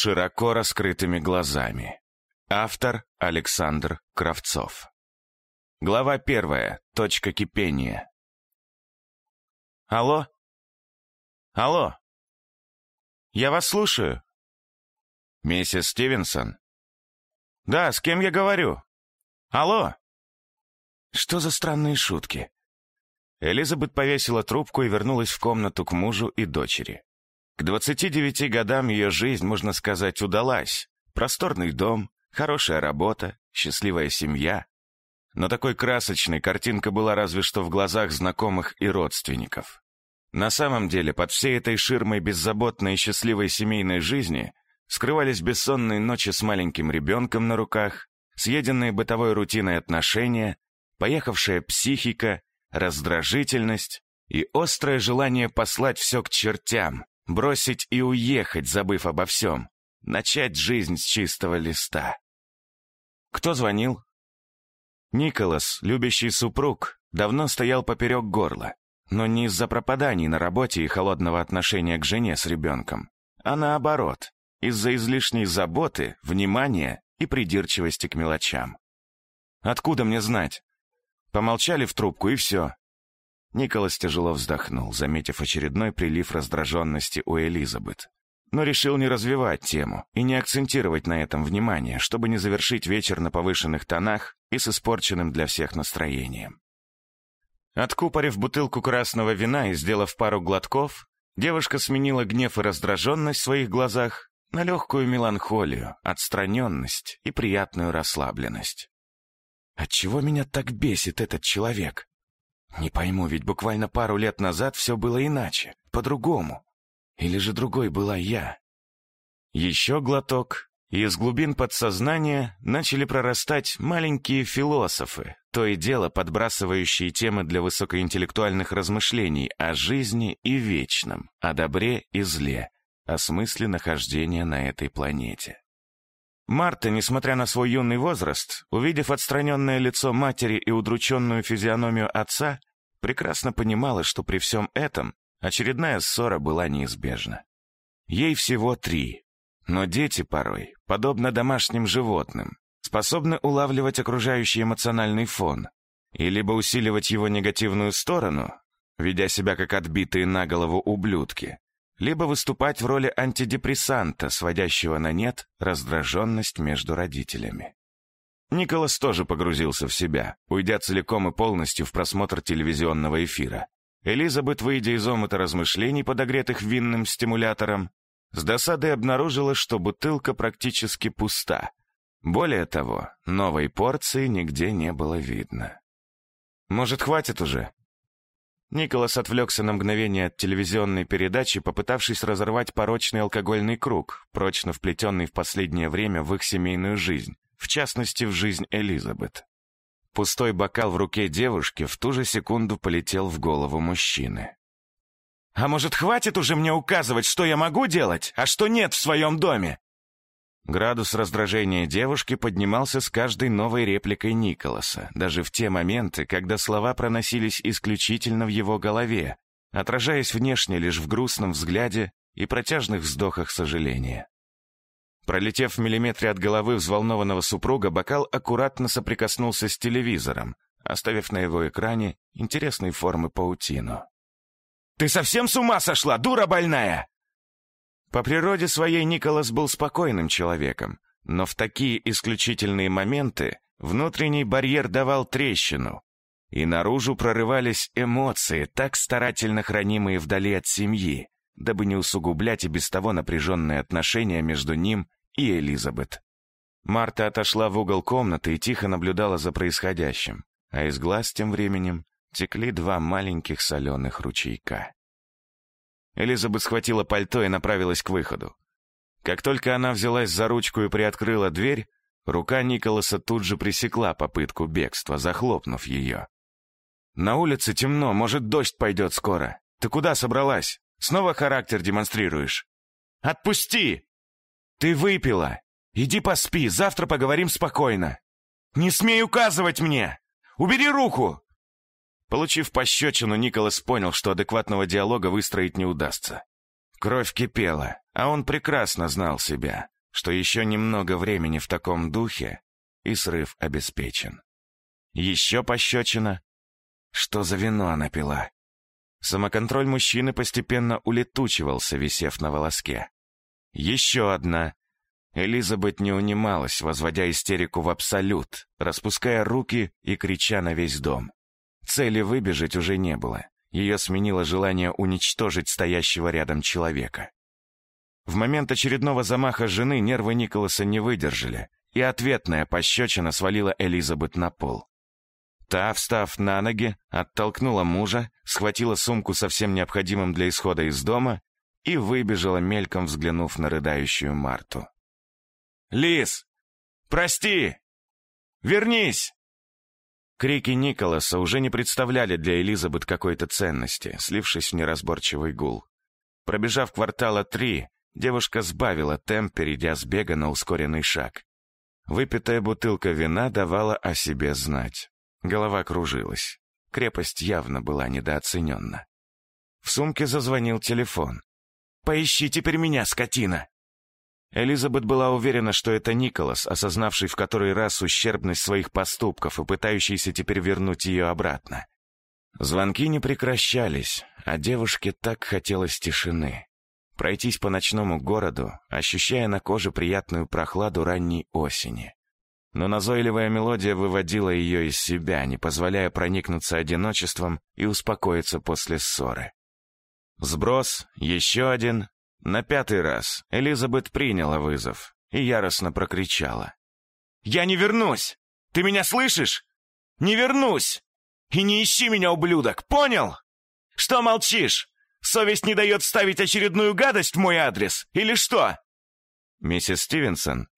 широко раскрытыми глазами. Автор Александр Кравцов. Глава первая. Точка кипения. Алло? Алло? Я вас слушаю. Миссис Стивенсон? Да, с кем я говорю? Алло? Что за странные шутки? Элизабет повесила трубку и вернулась в комнату к мужу и дочери. К 29 годам ее жизнь, можно сказать, удалась. Просторный дом, хорошая работа, счастливая семья. Но такой красочной картинка была разве что в глазах знакомых и родственников. На самом деле, под всей этой ширмой беззаботной и счастливой семейной жизни скрывались бессонные ночи с маленьким ребенком на руках, съеденные бытовой рутиной отношения, поехавшая психика раздражительность и острое желание послать все к чертям, бросить и уехать, забыв обо всем, начать жизнь с чистого листа. Кто звонил? Николас, любящий супруг, давно стоял поперек горла, но не из-за пропаданий на работе и холодного отношения к жене с ребенком, а наоборот, из-за излишней заботы, внимания и придирчивости к мелочам. Откуда мне знать? Помолчали в трубку, и все. Николас тяжело вздохнул, заметив очередной прилив раздраженности у Элизабет. Но решил не развивать тему и не акцентировать на этом внимание, чтобы не завершить вечер на повышенных тонах и с испорченным для всех настроением. Откупорив бутылку красного вина и сделав пару глотков, девушка сменила гнев и раздраженность в своих глазах на легкую меланхолию, отстраненность и приятную расслабленность. Отчего меня так бесит этот человек? Не пойму, ведь буквально пару лет назад все было иначе, по-другому. Или же другой была я? Еще глоток, и из глубин подсознания начали прорастать маленькие философы, то и дело подбрасывающие темы для высокоинтеллектуальных размышлений о жизни и вечном, о добре и зле, о смысле нахождения на этой планете. Марта, несмотря на свой юный возраст, увидев отстраненное лицо матери и удрученную физиономию отца, прекрасно понимала, что при всем этом очередная ссора была неизбежна. Ей всего три, но дети порой, подобно домашним животным, способны улавливать окружающий эмоциональный фон и либо усиливать его негативную сторону, ведя себя как отбитые на голову ублюдки, либо выступать в роли антидепрессанта, сводящего на нет раздраженность между родителями. Николас тоже погрузился в себя, уйдя целиком и полностью в просмотр телевизионного эфира. Элизабет, выйдя из омута размышлений, подогретых винным стимулятором, с досадой обнаружила, что бутылка практически пуста. Более того, новой порции нигде не было видно. «Может, хватит уже?» Николас отвлекся на мгновение от телевизионной передачи, попытавшись разорвать порочный алкогольный круг, прочно вплетенный в последнее время в их семейную жизнь, в частности, в жизнь Элизабет. Пустой бокал в руке девушки в ту же секунду полетел в голову мужчины. «А может, хватит уже мне указывать, что я могу делать, а что нет в своем доме?» Градус раздражения девушки поднимался с каждой новой репликой Николаса, даже в те моменты, когда слова проносились исключительно в его голове, отражаясь внешне лишь в грустном взгляде и протяжных вздохах сожаления. Пролетев в миллиметре от головы взволнованного супруга, бокал аккуратно соприкоснулся с телевизором, оставив на его экране интересной формы паутину. «Ты совсем с ума сошла, дура больная!» По природе своей Николас был спокойным человеком, но в такие исключительные моменты внутренний барьер давал трещину, и наружу прорывались эмоции, так старательно хранимые вдали от семьи, дабы не усугублять и без того напряженные отношения между ним и Элизабет. Марта отошла в угол комнаты и тихо наблюдала за происходящим, а из глаз тем временем текли два маленьких соленых ручейка. Элизабет схватила пальто и направилась к выходу. Как только она взялась за ручку и приоткрыла дверь, рука Николаса тут же пресекла попытку бегства, захлопнув ее. «На улице темно, может, дождь пойдет скоро. Ты куда собралась? Снова характер демонстрируешь?» «Отпусти!» «Ты выпила! Иди поспи, завтра поговорим спокойно!» «Не смей указывать мне! Убери руку!» Получив пощечину, Николас понял, что адекватного диалога выстроить не удастся. Кровь кипела, А он прекрасно знал себя, что еще немного времени в таком духе, и срыв обеспечен. Еще пощечина. Что за вино она пила? Самоконтроль мужчины постепенно улетучивался, висев на волоске. Еще одна. Элизабет не унималась, возводя истерику в абсолют, распуская руки и крича на весь дом. Цели выбежать уже не было. Ее сменило желание уничтожить стоящего рядом человека. В момент очередного замаха жены нервы Николаса не выдержали, и ответная пощечина свалила Элизабет на пол. Та, встав на ноги, оттолкнула мужа, схватила сумку со всем необходимым для исхода из дома и выбежала, мельком взглянув на рыдающую Марту. «Лис! Прости! Вернись!» Крики Николаса уже не представляли для Элизабет какой-то ценности, слившись в неразборчивый гул. Пробежав квартала три, девушка сбавила темп, перейдя с бега на ускоренный шаг. Выпитая бутылка вина давала о себе знать. Голова кружилась. Крепость явно была недооценена. В сумке зазвонил телефон. «Поищи теперь меня, скотина!» Элизабет была уверена, что это Николас, осознавший в который раз ущербность своих поступков и пытающийся теперь вернуть ее обратно. Звонки не прекращались, а девушке так хотелось тишины. Пройтись по ночному городу, ощущая на коже приятную прохладу ранней осени. Но назойливая мелодия выводила ее из себя, не позволяя проникнуться одиночеством и успокоиться после ссоры. Сброс, еще один, на пятый раз Элизабет приняла вызов и яростно прокричала. «Я не вернусь! Ты меня слышишь? Не вернусь! И не ищи меня, ублюдок, понял? Что молчишь? Совесть не дает ставить очередную гадость в мой адрес, или что?» «Миссис Стивенсон?»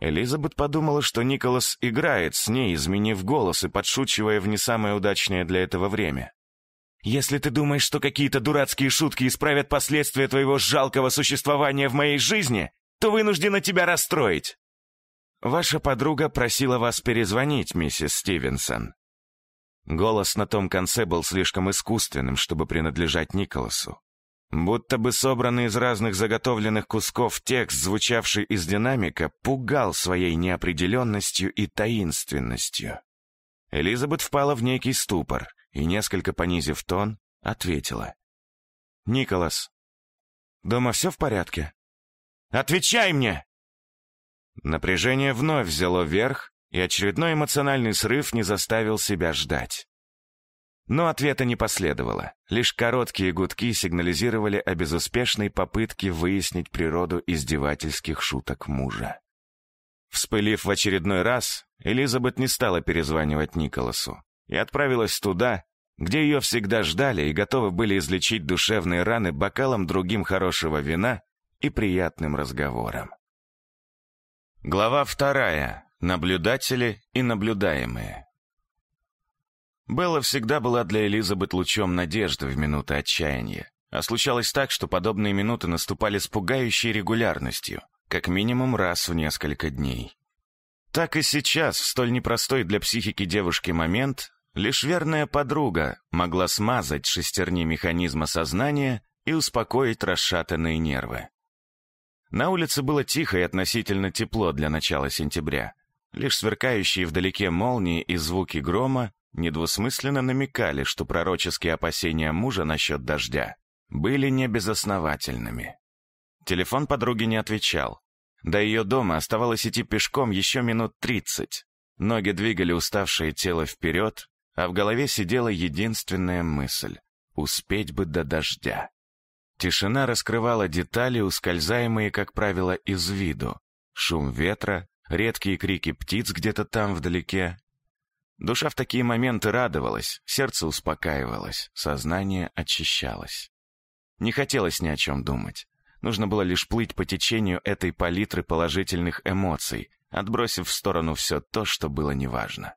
Элизабет подумала, что Николас играет с ней, изменив голос и подшучивая в не самое удачное для этого время. Если ты думаешь, что какие-то дурацкие шутки исправят последствия твоего жалкого существования в моей жизни, то вынуждена тебя расстроить. Ваша подруга просила вас перезвонить, миссис Стивенсон. Голос на том конце был слишком искусственным, чтобы принадлежать Николасу. Будто бы собранный из разных заготовленных кусков текст, звучавший из динамика, пугал своей неопределенностью и таинственностью. Элизабет впала в некий ступор — и, несколько понизив тон, ответила. «Николас, дома все в порядке?» «Отвечай мне!» Напряжение вновь взяло верх, и очередной эмоциональный срыв не заставил себя ждать. Но ответа не последовало. Лишь короткие гудки сигнализировали о безуспешной попытке выяснить природу издевательских шуток мужа. Вспылив в очередной раз, Элизабет не стала перезванивать Николасу и отправилась туда, где ее всегда ждали и готовы были излечить душевные раны бокалом другим хорошего вина и приятным разговором. Глава вторая. Наблюдатели и наблюдаемые. Белла всегда была для Элизабет лучом надежды в минуты отчаяния. А случалось так, что подобные минуты наступали с пугающей регулярностью, как минимум раз в несколько дней. Так и сейчас, в столь непростой для психики девушки момент, Лишь верная подруга могла смазать шестерни механизма сознания и успокоить расшатанные нервы. На улице было тихо и относительно тепло для начала сентября. Лишь сверкающие вдалеке молнии и звуки грома недвусмысленно намекали, что пророческие опасения мужа насчет дождя были небезосновательными. Телефон подруги не отвечал. До ее дома оставалось идти пешком еще минут тридцать. Ноги двигали уставшее тело вперед, а в голове сидела единственная мысль — успеть бы до дождя. Тишина раскрывала детали, ускользаемые, как правило, из виду. Шум ветра, редкие крики птиц где-то там вдалеке. Душа в такие моменты радовалась, сердце успокаивалось, сознание очищалось. Не хотелось ни о чем думать. Нужно было лишь плыть по течению этой палитры положительных эмоций, отбросив в сторону все то, что было неважно.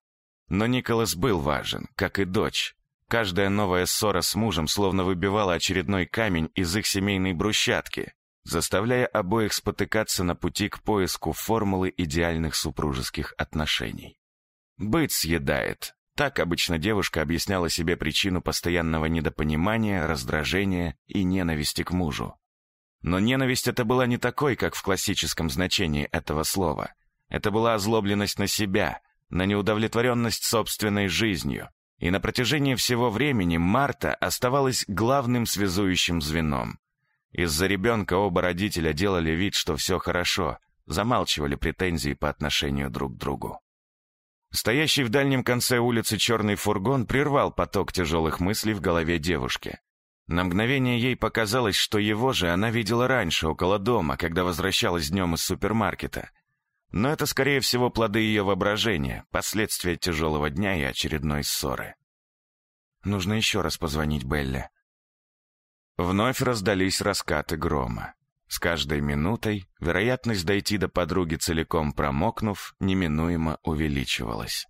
Но Николас был важен, как и дочь. Каждая новая ссора с мужем словно выбивала очередной камень из их семейной брусчатки, заставляя обоих спотыкаться на пути к поиску формулы идеальных супружеских отношений. «Быть съедает», так обычно девушка объясняла себе причину постоянного недопонимания, раздражения и ненависти к мужу. Но ненависть это была не такой, как в классическом значении этого слова. Это была озлобленность на себя, на неудовлетворенность собственной жизнью. И на протяжении всего времени Марта оставалась главным связующим звеном. Из-за ребенка оба родителя делали вид, что все хорошо, замалчивали претензии по отношению друг к другу. Стоящий в дальнем конце улицы черный фургон прервал поток тяжелых мыслей в голове девушки. На мгновение ей показалось, что его же она видела раньше, около дома, когда возвращалась днем из супермаркета. Но это, скорее всего, плоды ее воображения, последствия тяжелого дня и очередной ссоры. Нужно еще раз позвонить Белле. Вновь раздались раскаты грома. С каждой минутой вероятность дойти до подруги целиком промокнув неминуемо увеличивалась.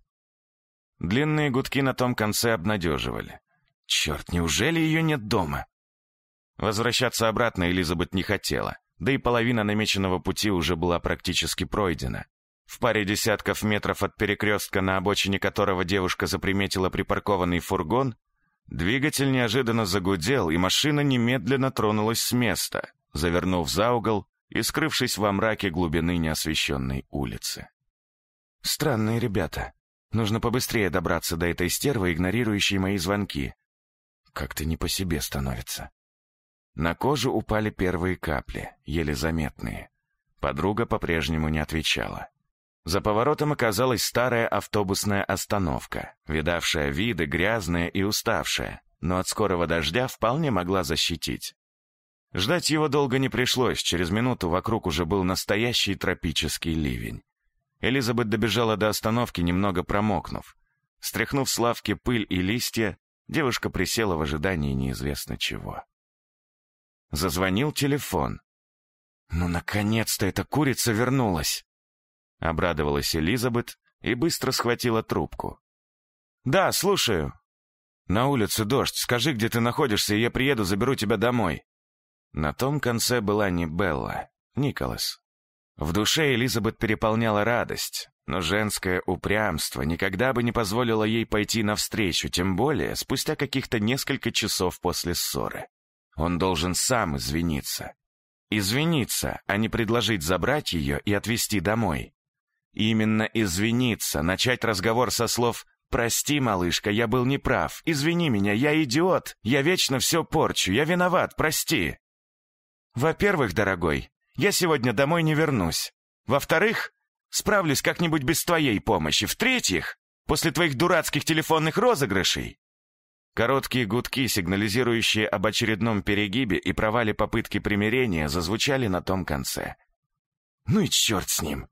Длинные гудки на том конце обнадеживали. Черт, неужели ее нет дома? Возвращаться обратно Элизабет не хотела, да и половина намеченного пути уже была практически пройдена. В паре десятков метров от перекрестка, на обочине которого девушка заприметила припаркованный фургон, двигатель неожиданно загудел, и машина немедленно тронулась с места, завернув за угол и скрывшись во мраке глубины неосвещенной улицы. «Странные ребята. Нужно побыстрее добраться до этой стервы, игнорирующей мои звонки. Как-то не по себе становится». На кожу упали первые капли, еле заметные. Подруга по-прежнему не отвечала. За поворотом оказалась старая автобусная остановка, видавшая виды, грязная и уставшая, но от скорого дождя вполне могла защитить. Ждать его долго не пришлось, через минуту вокруг уже был настоящий тропический ливень. Элизабет добежала до остановки, немного промокнув. Стряхнув с лавки пыль и листья, девушка присела в ожидании неизвестно чего. Зазвонил телефон. «Ну, наконец-то эта курица вернулась!» Обрадовалась Элизабет и быстро схватила трубку. «Да, слушаю. На улице дождь. Скажи, где ты находишься, и я приеду, заберу тебя домой». На том конце была не Белла, Николас. В душе Элизабет переполняла радость, но женское упрямство никогда бы не позволило ей пойти навстречу, тем более спустя каких-то несколько часов после ссоры. Он должен сам извиниться. Извиниться, а не предложить забрать ее и отвезти домой. Именно извиниться, начать разговор со слов «Прости, малышка, я был неправ. Извини меня, я идиот. Я вечно все порчу. Я виноват, прости». Во-первых, дорогой, я сегодня домой не вернусь. Во-вторых, справлюсь как-нибудь без твоей помощи. В-третьих, после твоих дурацких телефонных розыгрышей. Короткие гудки, сигнализирующие об очередном перегибе и провале попытки примирения, зазвучали на том конце. Ну и черт с ним.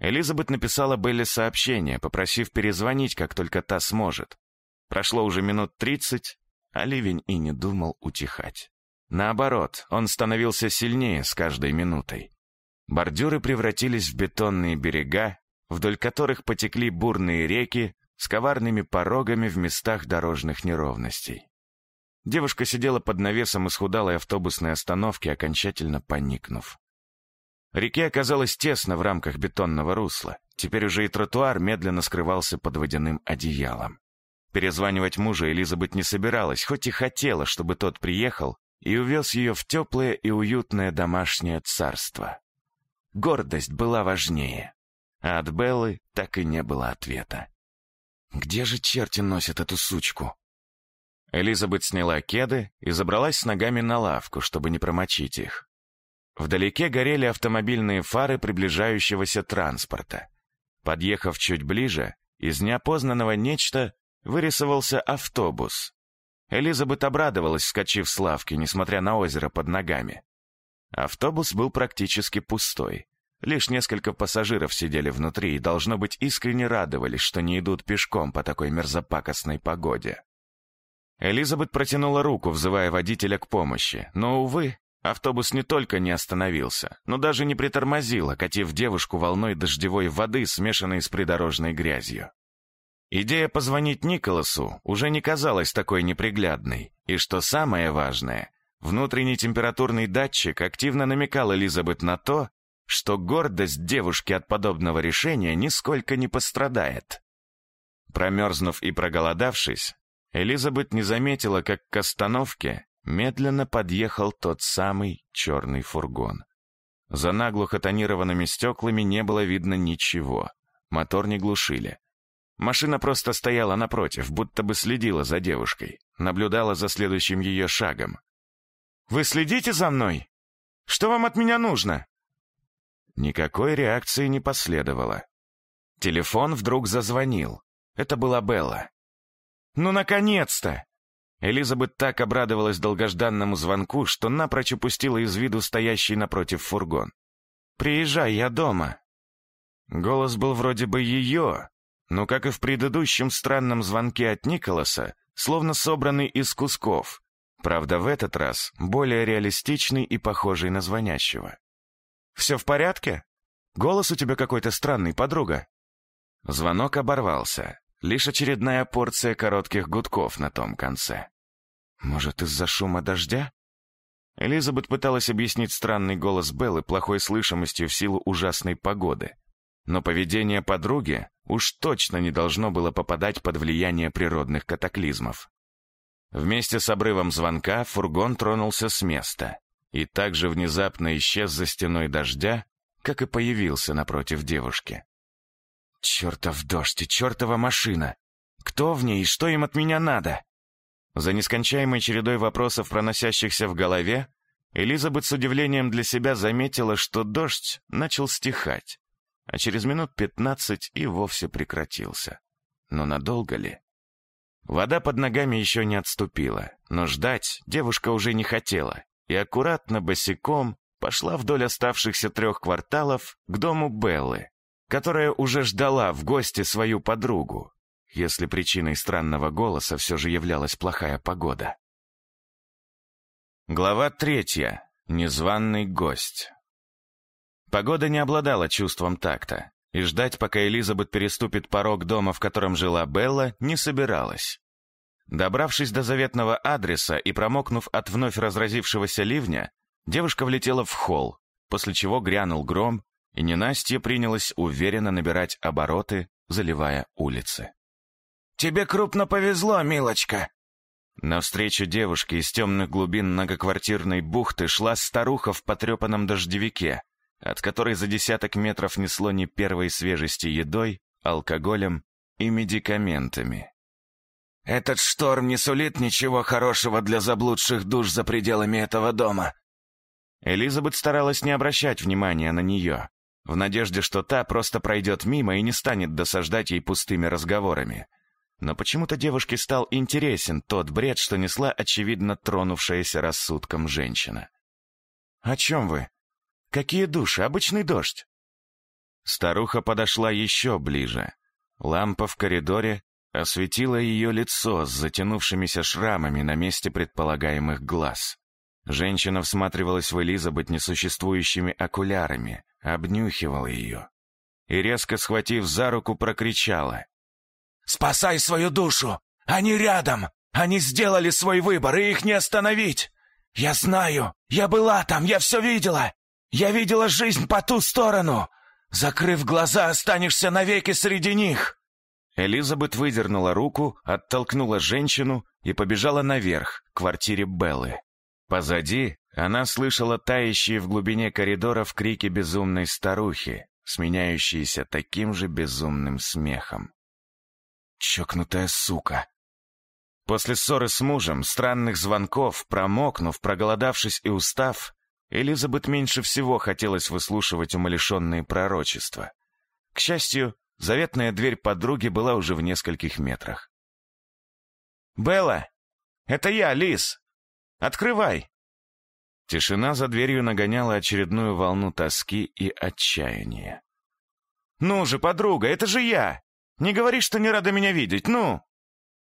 Элизабет написала Белли сообщение, попросив перезвонить, как только та сможет. Прошло уже минут тридцать, а ливень и не думал утихать. Наоборот, он становился сильнее с каждой минутой. Бордюры превратились в бетонные берега, вдоль которых потекли бурные реки с коварными порогами в местах дорожных неровностей. Девушка сидела под навесом исхудалой автобусной остановки, окончательно поникнув. Реке оказалось тесно в рамках бетонного русла. Теперь уже и тротуар медленно скрывался под водяным одеялом. Перезванивать мужа Элизабет не собиралась, хоть и хотела, чтобы тот приехал и увез ее в теплое и уютное домашнее царство. Гордость была важнее, а от Беллы так и не было ответа. «Где же черти носят эту сучку?» Элизабет сняла кеды и забралась с ногами на лавку, чтобы не промочить их. Вдалеке горели автомобильные фары приближающегося транспорта. Подъехав чуть ближе, из неопознанного нечто вырисовался автобус, Элизабет обрадовалась, вскочив с лавки, несмотря на озеро под ногами. Автобус был практически пустой. Лишь несколько пассажиров сидели внутри и, должно быть, искренне радовались, что не идут пешком по такой мерзопакостной погоде. Элизабет протянула руку, взывая водителя к помощи, но, увы, автобус не только не остановился, но даже не притормозил, окатив девушку волной дождевой воды, смешанной с придорожной грязью. Идея позвонить Николасу уже не казалась такой неприглядной, и что самое важное, внутренний температурный датчик активно намекал Элизабет на то, что гордость девушки от подобного решения нисколько не пострадает. Промерзнув и проголодавшись, Элизабет не заметила, как к остановке медленно подъехал тот самый черный фургон. За наглухо тонированными стеклами не было видно ничего. Мотор не глушили. Машина просто стояла напротив, будто бы следила за девушкой, наблюдала за следующим ее шагом. «Вы следите за мной? Что вам от меня нужно?» Никакой реакции не последовало. Телефон вдруг зазвонил. Это была Белла. «Ну, наконец-то!» Элизабет так обрадовалась долгожданному звонку, что напрочь упустила из виду стоящий напротив фургон. «Приезжай, я дома». Голос был вроде бы ее, но, как и в предыдущем странном звонке от Николаса, словно собранный из кусков, правда, в этот раз более реалистичный и похожий на звонящего. «Все в порядке? Голос у тебя какой-то странный, подруга». Звонок оборвался. Лишь очередная порция коротких гудков на том конце. Может, из-за шума дождя? Элизабет пыталась объяснить странный голос Беллы плохой слышимостью в силу ужасной погоды. Но поведение подруги уж точно не должно было попадать под влияние природных катаклизмов. Вместе с обрывом звонка фургон тронулся с места и также внезапно исчез за стеной дождя, как и появился напротив девушки. Чертов дождь и чертова машина! Кто в ней и что им от меня надо? За нескончаемой чередой вопросов, проносящихся в голове, Элизабет с удивлением для себя заметила, что дождь начал стихать, а через минут пятнадцать и вовсе прекратился. Но надолго ли? Вода под ногами еще не отступила, но ждать девушка уже не хотела и аккуратно босиком пошла вдоль оставшихся трех кварталов к дому Беллы, которая уже ждала в гости свою подругу, если причиной странного голоса все же являлась плохая погода. Глава третья. Незваный гость. Погода не обладала чувством такта, и ждать, пока Элизабет переступит порог дома, в котором жила Белла, не собиралась. Добравшись до заветного адреса и промокнув от вновь разразившегося ливня, девушка влетела в холл, после чего грянул гром, и ненастье принялась уверенно набирать обороты, заливая улицы. «Тебе крупно повезло, милочка!» Навстречу девушке из темных глубин многоквартирной бухты шла старуха в потрепанном дождевике, от которой за десяток метров несло не первой свежести едой, алкоголем и медикаментами. «Этот шторм не сулит ничего хорошего для заблудших душ за пределами этого дома!» Элизабет старалась не обращать внимания на нее, в надежде, что та просто пройдет мимо и не станет досаждать ей пустыми разговорами. Но почему-то девушке стал интересен тот бред, что несла, очевидно, тронувшаяся рассудком женщина. «О чем вы? Какие души? Обычный дождь?» Старуха подошла еще ближе. Лампа в коридоре осветила ее лицо с затянувшимися шрамами на месте предполагаемых глаз. Женщина всматривалась в Элизабет несуществующими окулярами, обнюхивала ее и, резко схватив за руку, прокричала. «Спасай свою душу! Они рядом! Они сделали свой выбор, и их не остановить! Я знаю! Я была там, я все видела! Я видела жизнь по ту сторону! Закрыв глаза, останешься навеки среди них!» Элизабет выдернула руку, оттолкнула женщину и побежала наверх, к квартире Беллы. Позади она слышала тающие в глубине коридоров крики безумной старухи, сменяющиеся таким же безумным смехом. Чокнутая сука. После ссоры с мужем, странных звонков, промокнув, проголодавшись и устав, Элизабет меньше всего хотелось выслушивать умалишенные пророчества. К счастью, заветная дверь подруги была уже в нескольких метрах. «Белла! Это я, Лис! Открывай!» Тишина за дверью нагоняла очередную волну тоски и отчаяния. «Ну же, подруга, это же я! Не говори, что не рада меня видеть, ну!»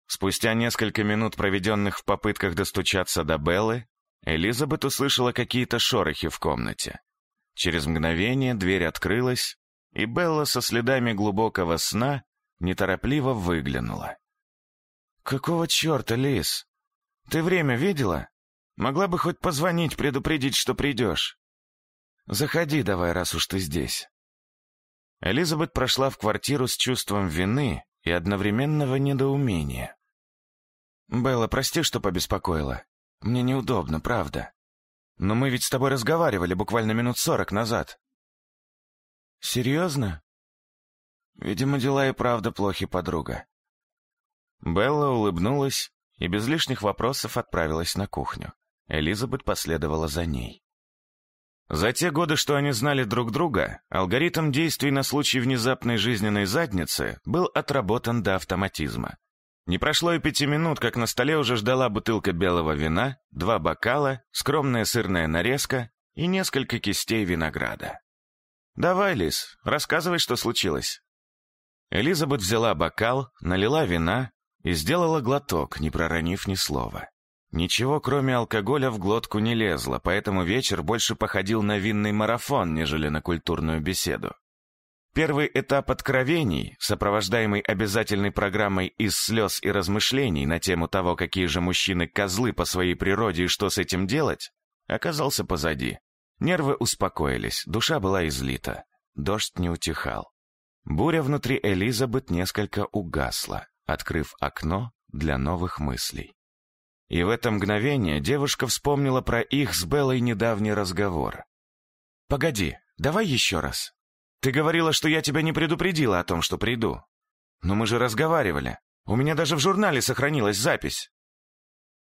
Спустя несколько минут, проведенных в попытках достучаться до Беллы, Элизабет услышала какие-то шорохи в комнате. Через мгновение дверь открылась, и Белла со следами глубокого сна неторопливо выглянула. «Какого черта, Лис? Ты время видела?» Могла бы хоть позвонить, предупредить, что придешь. Заходи давай, раз уж ты здесь. Элизабет прошла в квартиру с чувством вины и одновременного недоумения. «Белла, прости, что побеспокоила. Мне неудобно, правда. Но мы ведь с тобой разговаривали буквально минут сорок назад. Серьезно? Видимо, дела и правда плохи, подруга. Белла улыбнулась и без лишних вопросов отправилась на кухню. Элизабет последовала за ней. За те годы, что они знали друг друга, алгоритм действий на случай внезапной жизненной задницы был отработан до автоматизма. Не прошло и пяти минут, как на столе уже ждала бутылка белого вина, два бокала, скромная сырная нарезка и несколько кистей винограда. «Давай, Лис, рассказывай, что случилось». Элизабет взяла бокал, налила вина и сделала глоток, не проронив ни слова. Ничего, кроме алкоголя, в глотку не лезло, поэтому вечер больше походил на винный марафон, нежели на культурную беседу. Первый этап откровений, сопровождаемый обязательной программой из слез и размышлений на тему того, какие же мужчины козлы по своей природе и что с этим делать, оказался позади. Нервы успокоились, душа была излита. Дождь не утихал. Буря внутри Элизабет несколько угасла, открыв окно для новых мыслей. И в это мгновение девушка вспомнила про их с Беллой недавний разговор. «Погоди, давай еще раз. Ты говорила, что я тебя не предупредила о том, что приду. Но мы же разговаривали. У меня даже в журнале сохранилась запись».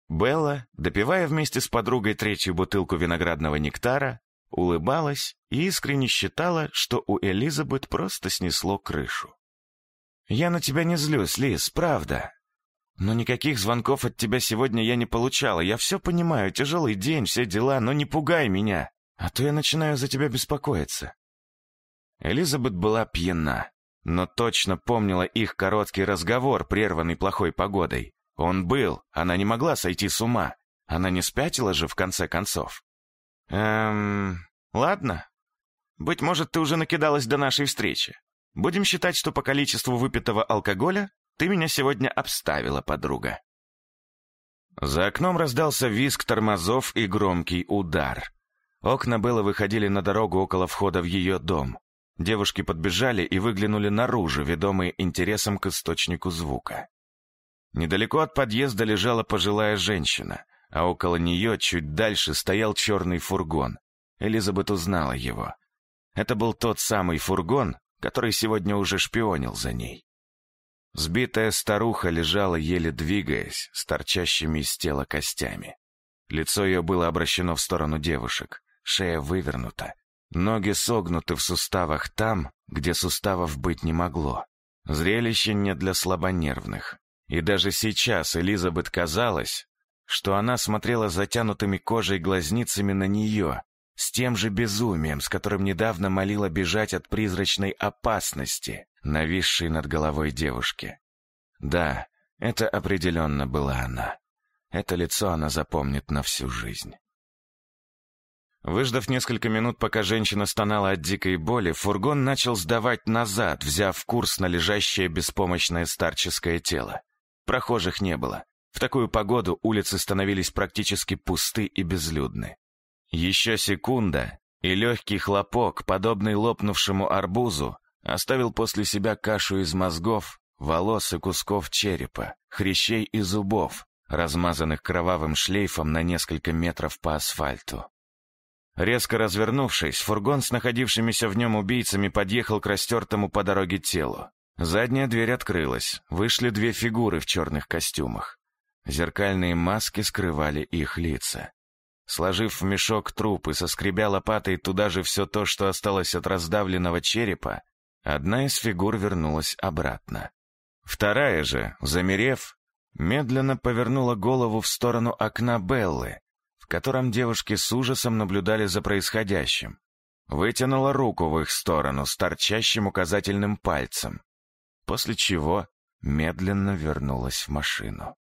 Белла, допивая вместе с подругой третью бутылку виноградного нектара, улыбалась и искренне считала, что у Элизабет просто снесло крышу. «Я на тебя не злюсь, Лиз, правда. Но никаких звонков от тебя сегодня я не получала. Я все понимаю, тяжелый день, все дела, но не пугай меня, а то я начинаю за тебя беспокоиться». Элизабет была пьяна, но точно помнила их короткий разговор, прерванный плохой погодой. Он был, она не могла сойти с ума. Она не спятила же, в конце концов. «Эм... Ладно. Быть может, ты уже накидалась до нашей встречи. Будем считать, что по количеству выпитого алкоголя ты меня сегодня обставила, подруга». За окном раздался визг тормозов и громкий удар. Окна было выходили на дорогу около входа в ее дом. Девушки подбежали и выглянули наружу, ведомые интересом к источнику звука. Недалеко от подъезда лежала пожилая женщина, а около нее чуть дальше стоял черный фургон. Элизабет узнала его. Это был тот самый фургон, который сегодня уже шпионил за ней. Сбитая старуха лежала, еле двигаясь, с торчащими из тела костями. Лицо ее было обращено в сторону девушек, шея вывернута, ноги согнуты в суставах там, где суставов быть не могло. Зрелище не для слабонервных. И даже сейчас Элизабет казалось, что она смотрела затянутыми кожей глазницами на нее, с тем же безумием, с которым недавно молила бежать от призрачной опасности, нависшей над головой девушки. Да, это определенно была она. Это лицо она запомнит на всю жизнь. Выждав несколько минут, пока женщина стонала от дикой боли, фургон начал сдавать назад, взяв курс на лежащее беспомощное старческое тело. Прохожих не было. В такую погоду улицы становились практически пусты и безлюдны. Еще секунда, и легкий хлопок, подобный лопнувшему арбузу, оставил после себя кашу из мозгов, волос и кусков черепа, хрящей и зубов, размазанных кровавым шлейфом на несколько метров по асфальту. Резко развернувшись, фургон с находившимися в нем убийцами подъехал к растертому по дороге телу. Задняя дверь открылась, вышли две фигуры в черных костюмах. Зеркальные маски скрывали их лица. Сложив в мешок труп и соскребя лопатой туда же все то, что осталось от раздавленного черепа, одна из фигур вернулась обратно. Вторая же, замерев, медленно повернула голову в сторону окна Беллы, в котором девушки с ужасом наблюдали за происходящим. Вытянула руку в их сторону с торчащим указательным пальцем, после чего медленно вернулась в машину.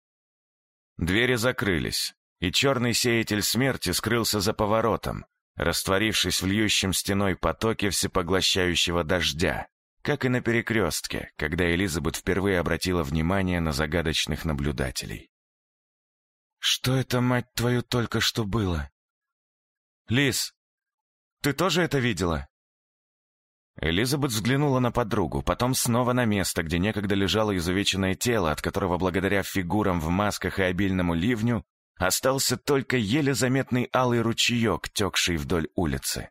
Двери закрылись, и черный сеятель смерти скрылся за поворотом, растворившись в льющем стеной потоке всепоглощающего дождя, как и на перекрестке, когда Элизабет впервые обратила внимание на загадочных наблюдателей. «Что это, мать твою, только что было?» «Лис, ты тоже это видела?» Элизабет взглянула на подругу, потом снова на место, где некогда лежало изувеченное тело, от которого благодаря фигурам в масках и обильному ливню Остался только еле заметный алый ручеек, текший вдоль улицы.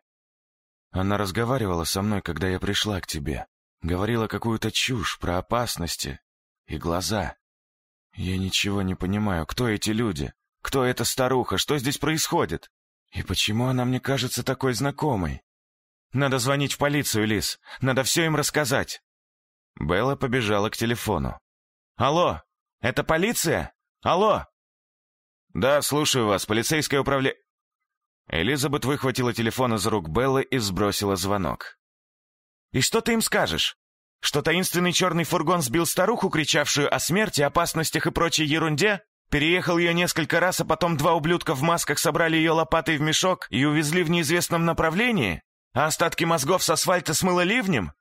Она разговаривала со мной, когда я пришла к тебе. Говорила какую-то чушь про опасности и глаза. Я ничего не понимаю, кто эти люди? Кто эта старуха? Что здесь происходит? И почему она мне кажется такой знакомой? Надо звонить в полицию, Лис. Надо все им рассказать. Белла побежала к телефону. «Алло, это полиция? Алло!» «Да, слушаю вас, полицейское управление...» Элизабет выхватила телефон из рук Беллы и сбросила звонок. «И что ты им скажешь? Что таинственный черный фургон сбил старуху, кричавшую о смерти, опасностях и прочей ерунде? Переехал ее несколько раз, а потом два ублюдка в масках собрали ее лопатой в мешок и увезли в неизвестном направлении? А остатки мозгов с асфальта смыло ливнем?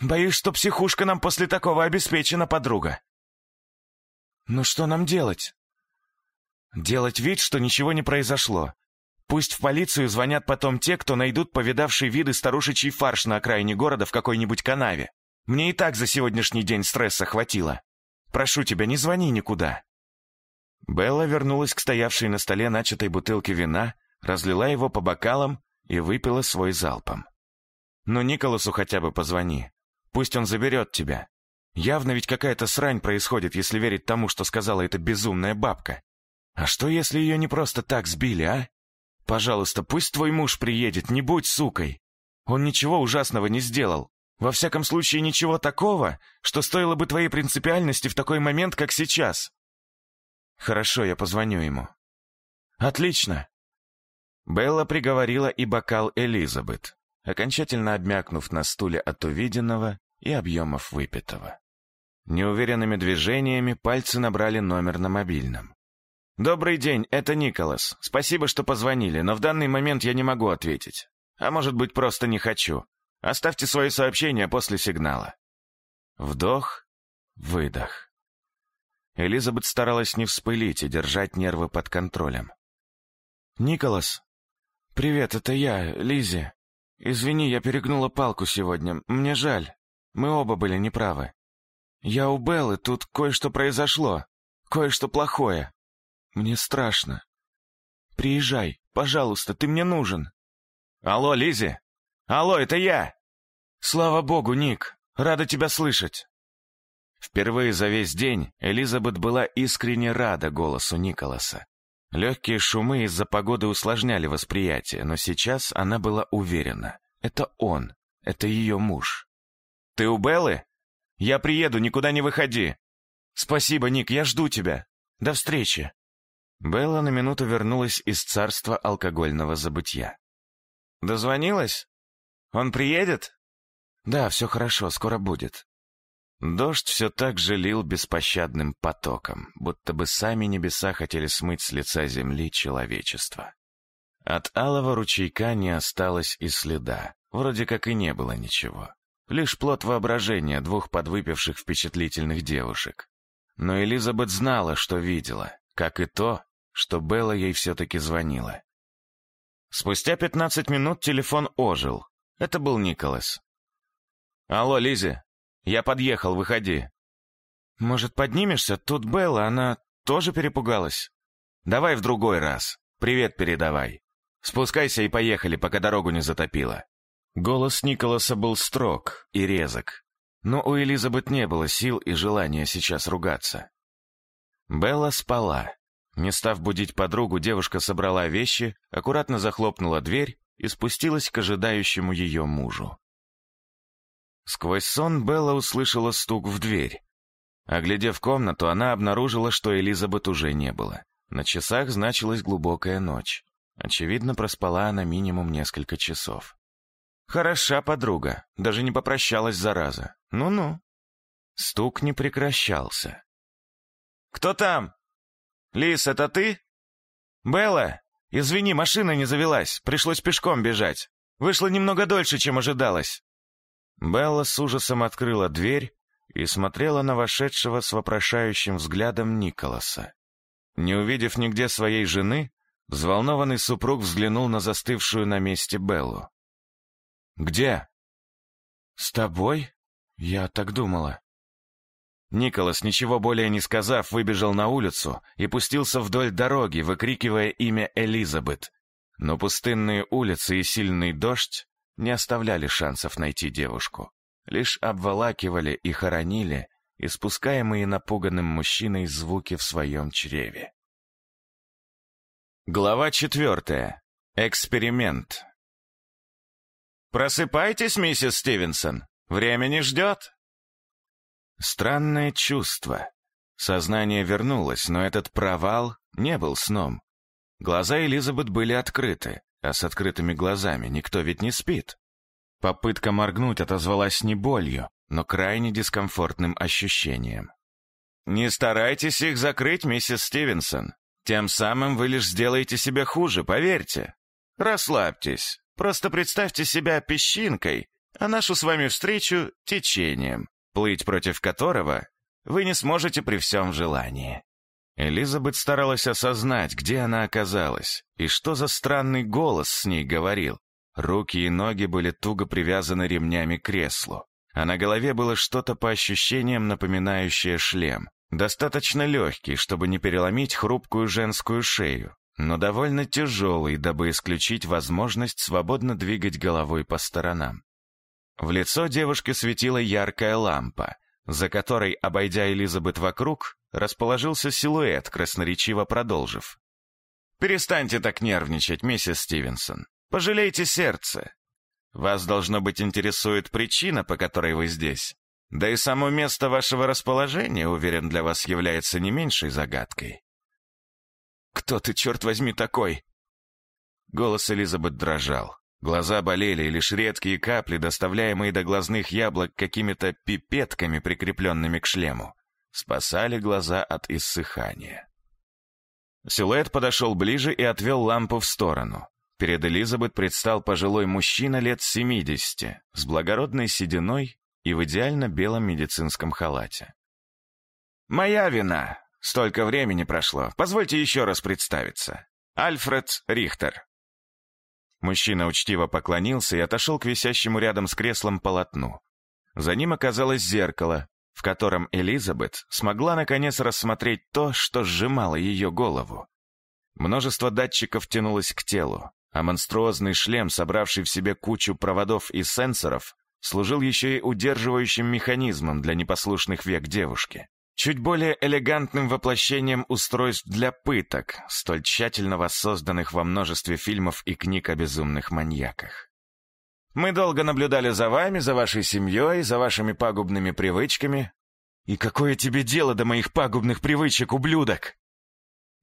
Боюсь, что психушка нам после такого обеспечена, подруга. Ну что нам делать? Делать вид, что ничего не произошло. Пусть в полицию звонят потом те, кто найдут повидавший виды старушечий фарш на окраине города в какой-нибудь канаве. Мне и так за сегодняшний день стресса хватило. Прошу тебя, не звони никуда». Белла вернулась к стоявшей на столе начатой бутылке вина, разлила его по бокалам и выпила свой залпом. «Ну, Николасу хотя бы позвони. Пусть он заберет тебя. Явно ведь какая-то срань происходит, если верить тому, что сказала эта безумная бабка. А что, если ее не просто так сбили, а? Пожалуйста, пусть твой муж приедет, не будь сукой. Он ничего ужасного не сделал. Во всяком случае, ничего такого, что стоило бы твоей принципиальности в такой момент, как сейчас. Хорошо, я позвоню ему. Отлично. Белла приговорила и бокал Элизабет, окончательно обмякнув на стуле от увиденного и объемов выпитого. Неуверенными движениями пальцы набрали номер на мобильном. «Добрый день, это Николас. Спасибо, что позвонили, но в данный момент я не могу ответить. А может быть, просто не хочу. Оставьте свои сообщения после сигнала». Вдох, выдох. Элизабет старалась не вспылить и держать нервы под контролем. «Николас, привет, это я, Лизи. Извини, я перегнула палку сегодня. Мне жаль. Мы оба были неправы. Я у Беллы, тут кое-что произошло. Кое-что плохое. Мне страшно. Приезжай, пожалуйста, ты мне нужен. Алло, Лизи. Алло, это я. Слава богу, Ник. Рада тебя слышать. Впервые за весь день Элизабет была искренне рада голосу Николаса. Легкие шумы из-за погоды усложняли восприятие, но сейчас она была уверена. Это он, это ее муж. «Ты у Беллы? Я приеду, никуда не выходи!» «Спасибо, Ник, я жду тебя. До встречи!» Белла на минуту вернулась из царства алкогольного забытья. «Дозвонилась? Он приедет?» «Да, все хорошо, скоро будет». Дождь все так же лил беспощадным потоком, будто бы сами небеса хотели смыть с лица земли человечество. От алого ручейка не осталось и следа, вроде как и не было ничего. Лишь плод воображения двух подвыпивших впечатлительных девушек. Но Элизабет знала, что видела, как и то, что Белла ей все-таки звонила. Спустя пятнадцать минут телефон ожил. Это был Николас. «Алло, Лизи, я подъехал, выходи». «Может, поднимешься? Тут Белла, она тоже перепугалась». «Давай в другой раз. Привет передавай. Спускайся и поехали, пока дорогу не затопило». Голос Николаса был строг и резок, но у Элизабет не было сил и желания сейчас ругаться. Белла спала. Не став будить подругу, девушка собрала вещи, аккуратно захлопнула дверь и спустилась к ожидающему ее мужу. Сквозь сон Белла услышала стук в дверь. Оглядев комнату, она обнаружила, что Элизабет уже не было. На часах значилась глубокая ночь. Очевидно, проспала она минимум несколько часов. Хороша подруга, даже не попрощалась зараза. Ну-ну. Стук не прекращался. «Кто там?» «Лис, это ты?» «Белла, извини, машина не завелась, пришлось пешком бежать. Вышло немного дольше, чем ожидалось». Белла с ужасом открыла дверь и смотрела на вошедшего с вопрошающим взглядом Николаса. Не увидев нигде своей жены, взволнованный супруг взглянул на застывшую на месте Беллу. «Где?» «С тобой? Я так думала». Николас, ничего более не сказав, выбежал на улицу и пустился вдоль дороги, выкрикивая имя Элизабет. Но пустынные улицы и сильный дождь не оставляли шансов найти девушку. Лишь обволакивали и хоронили испускаемые напуганным мужчиной звуки в своем чреве. Глава четвертая. Эксперимент. «Просыпайтесь, миссис Стивенсон. Время не ждет». Странное чувство. Сознание вернулось, но этот провал не был сном. Глаза Элизабет были открыты, а с открытыми глазами никто ведь не спит. Попытка моргнуть отозвалась не болью, но крайне дискомфортным ощущением. «Не старайтесь их закрыть, миссис Стивенсон. Тем самым вы лишь сделаете себе хуже, поверьте. Расслабьтесь. Просто представьте себя песчинкой, а нашу с вами встречу — течением плыть против которого вы не сможете при всем желании. Элизабет старалась осознать, где она оказалась, и что за странный голос с ней говорил. Руки и ноги были туго привязаны ремнями к креслу, а на голове было что-то по ощущениям напоминающее шлем, достаточно легкий, чтобы не переломить хрупкую женскую шею, но довольно тяжелый, дабы исключить возможность свободно двигать головой по сторонам. В лицо девушки светила яркая лампа, за которой, обойдя Элизабет вокруг, расположился силуэт, красноречиво продолжив. «Перестаньте так нервничать, миссис Стивенсон. Пожалейте сердце. Вас, должно быть, интересует причина, по которой вы здесь. Да и само место вашего расположения, уверен, для вас является не меньшей загадкой». «Кто ты, черт возьми, такой?» Голос Элизабет дрожал. Глаза болели, и лишь редкие капли, доставляемые до глазных яблок какими-то пипетками, прикрепленными к шлему, спасали глаза от иссыхания. Силуэт подошел ближе и отвел лампу в сторону. Перед Элизабет предстал пожилой мужчина лет семидесяти, с благородной сединой и в идеально белом медицинском халате. «Моя вина. Столько времени прошло. Позвольте еще раз представиться. Альфред Рихтер, Мужчина учтиво поклонился и отошел к висящему рядом с креслом полотну. За ним оказалось зеркало, в котором Элизабет смогла наконец рассмотреть то, что сжимало ее голову. Множество датчиков тянулось к телу, а монструозный шлем, собравший в себе кучу проводов и сенсоров, служил еще и удерживающим механизмом для непослушных век девушки чуть более элегантным воплощением устройств для пыток, столь тщательно воссозданных во множестве фильмов и книг о безумных маньяках. Мы долго наблюдали за вами, за вашей семьей, за вашими пагубными привычками. И какое тебе дело до моих пагубных привычек, ублюдок?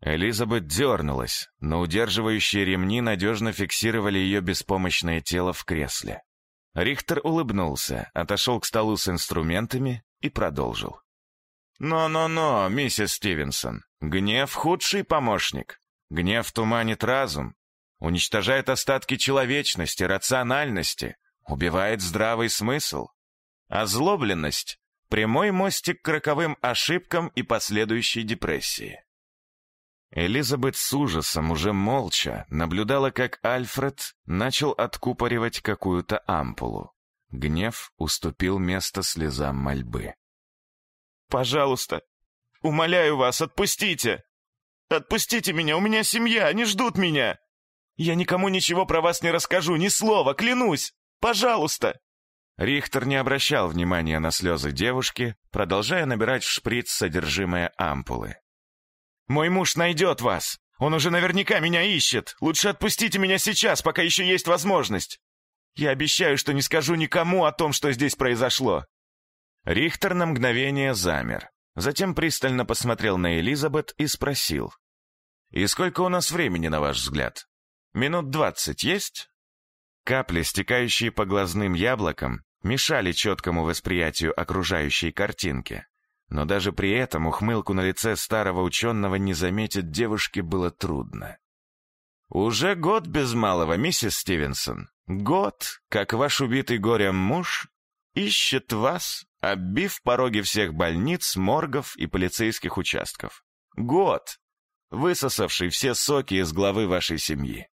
Элизабет дернулась, но удерживающие ремни надежно фиксировали ее беспомощное тело в кресле. Рихтер улыбнулся, отошел к столу с инструментами и продолжил. «Но-но-но, миссис Стивенсон, гнев — худший помощник. Гнев туманит разум, уничтожает остатки человечности, рациональности, убивает здравый смысл. Озлобленность — прямой мостик к роковым ошибкам и последующей депрессии». Элизабет с ужасом, уже молча, наблюдала, как Альфред начал откупоривать какую-то ампулу. Гнев уступил место слезам мольбы. Пожалуйста, умоляю вас, отпустите! Отпустите меня, у меня семья, они ждут меня! Я никому ничего про вас не расскажу, ни слова, клянусь! Пожалуйста!» Рихтер не обращал внимания на слезы девушки, продолжая набирать в шприц содержимое ампулы. «Мой муж найдет вас! Он уже наверняка меня ищет! Лучше отпустите меня сейчас, пока еще есть возможность! Я обещаю, что не скажу никому о том, что здесь произошло!» Рихтер на мгновение замер, затем пристально посмотрел на Элизабет и спросил. «И сколько у нас времени, на ваш взгляд? Минут двадцать есть?» Капли, стекающие по глазным яблокам, мешали четкому восприятию окружающей картинки. Но даже при этом ухмылку на лице старого ученого не заметить девушке было трудно. «Уже год без малого, миссис Стивенсон. Год, как ваш убитый горем муж ищет вас оббив пороги всех больниц, моргов и полицейских участков. Год, высосавший все соки из главы вашей семьи.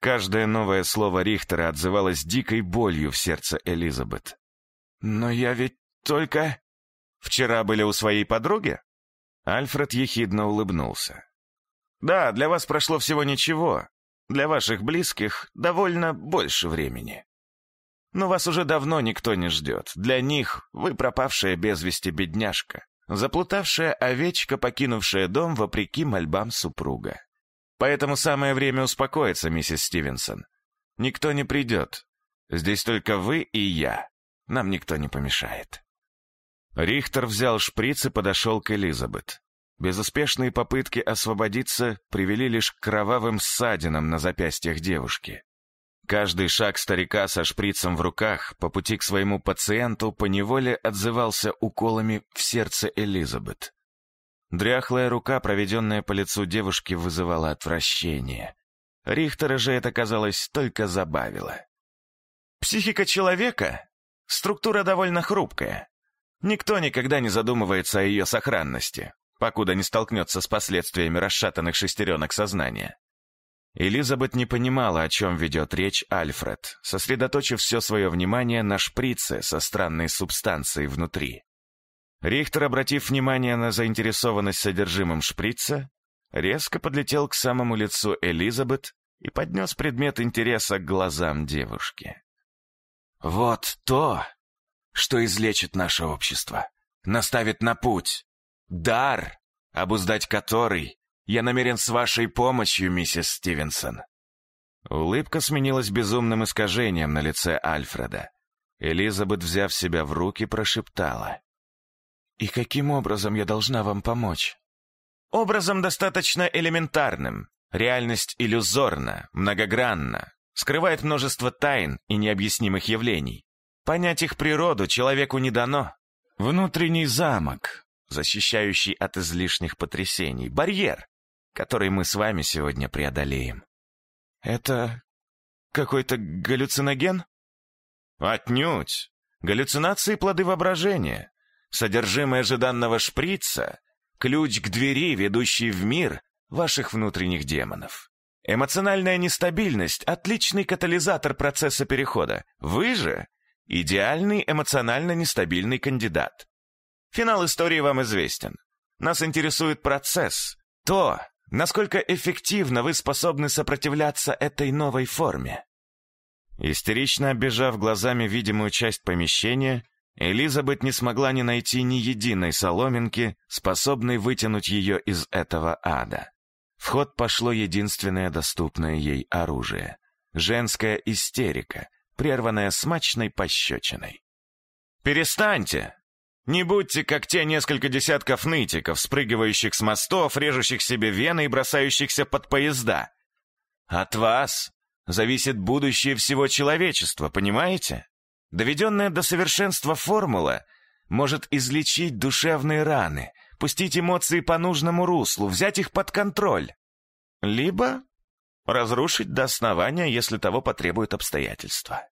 Каждое новое слово Рихтера отзывалось дикой болью в сердце Элизабет. «Но я ведь только...» Вчера были у своей подруги?» Альфред ехидно улыбнулся. «Да, для вас прошло всего ничего. Для ваших близких довольно больше времени. Но вас уже давно никто не ждет. Для них вы пропавшая без вести бедняжка, заплутавшая овечка, покинувшая дом вопреки мольбам супруга. Поэтому самое время успокоиться, миссис Стивенсон. Никто не придет. Здесь только вы и я. Нам никто не помешает». Рихтер взял шприц и подошел к Элизабет. Безуспешные попытки освободиться привели лишь к кровавым ссадинам на запястьях девушки. Каждый шаг старика со шприцем в руках по пути к своему пациенту поневоле отзывался уколами в сердце Элизабет. Дряхлая рука, проведенная по лицу девушки, вызывала отвращение. Рихтера же это, казалось, только забавило. Психика человека — структура довольно хрупкая. Никто никогда не задумывается о ее сохранности, покуда не столкнется с последствиями расшатанных шестеренок сознания. Элизабет не понимала, о чем ведет речь Альфред, сосредоточив все свое внимание на шприце со странной субстанцией внутри. Рихтер, обратив внимание на заинтересованность содержимым шприца, резко подлетел к самому лицу Элизабет и поднес предмет интереса к глазам девушки. «Вот то, что излечит наше общество, наставит на путь, дар, обуздать который я намерен с вашей помощью, миссис Стивенсон». Улыбка сменилась безумным искажением на лице Альфреда. Элизабет, взяв себя в руки, прошептала. «И каким образом я должна вам помочь?» «Образом достаточно элементарным. Реальность иллюзорна, многогранна, скрывает множество тайн и необъяснимых явлений. Понять их природу человеку не дано. Внутренний замок, защищающий от излишних потрясений, барьер, который мы с вами сегодня преодолеем. Это какой-то галлюциноген? Отнюдь. Галлюцинации — плоды воображения. Содержимое же данного шприца — ключ к двери, ведущей в мир ваших внутренних демонов. Эмоциональная нестабильность — отличный катализатор процесса перехода. Вы же — идеальный эмоционально нестабильный кандидат. Финал истории вам известен. Нас интересует процесс, то, Насколько эффективно вы способны сопротивляться этой новой форме?» Истерично оббежав глазами видимую часть помещения, Элизабет не смогла не найти ни единой соломинки, способной вытянуть ее из этого ада. В ход пошло единственное доступное ей оружие — женская истерика, прерванная смачной пощечиной. «Перестаньте!» Не будьте, как те несколько десятков нытиков, спрыгивающих с мостов, режущих себе вены и бросающихся под поезда. От вас зависит будущее всего человечества, понимаете? Доведенная до совершенства формула может излечить душевные раны, пустить эмоции по нужному руслу, взять их под контроль. Либо разрушить до основания, если того потребуют обстоятельства.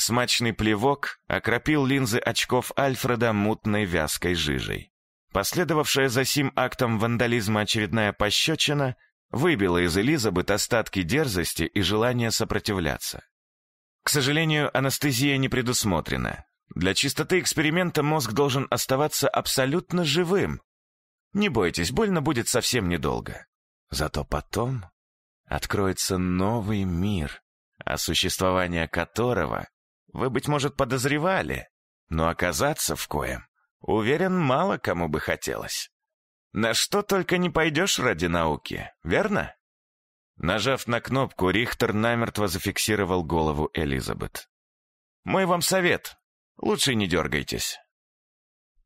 Смачный плевок окропил линзы очков Альфреда мутной вязкой жижей. Последовавшая за сим актом вандализма очередная пощечина выбила из Элизабет остатки дерзости и желания сопротивляться. К сожалению, анестезия не предусмотрена. Для чистоты эксперимента мозг должен оставаться абсолютно живым. Не бойтесь, больно будет совсем недолго. Зато потом откроется новый мир, о существовании которого вы, быть может, подозревали, но оказаться в коем, уверен, мало кому бы хотелось. На что только не пойдешь ради науки, верно? Нажав на кнопку, Рихтер намертво зафиксировал голову Элизабет. «Мой вам совет. Лучше не дергайтесь».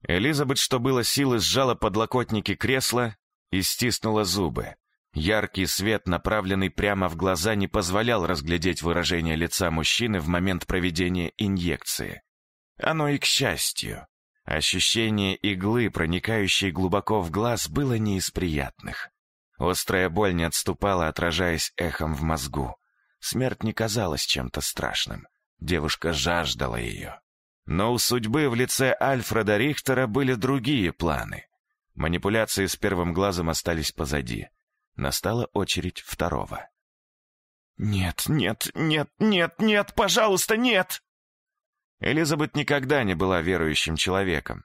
Элизабет, что было силы, сжала подлокотники кресла и стиснула зубы. Яркий свет, направленный прямо в глаза, не позволял разглядеть выражение лица мужчины в момент проведения инъекции. Оно и к счастью. Ощущение иглы, проникающей глубоко в глаз, было не из приятных. Острая боль не отступала, отражаясь эхом в мозгу. Смерть не казалась чем-то страшным. Девушка жаждала ее. Но у судьбы в лице Альфреда Рихтера были другие планы. Манипуляции с первым глазом остались позади. Настала очередь второго. «Нет, нет, нет, нет, нет, пожалуйста, нет!» Элизабет никогда не была верующим человеком.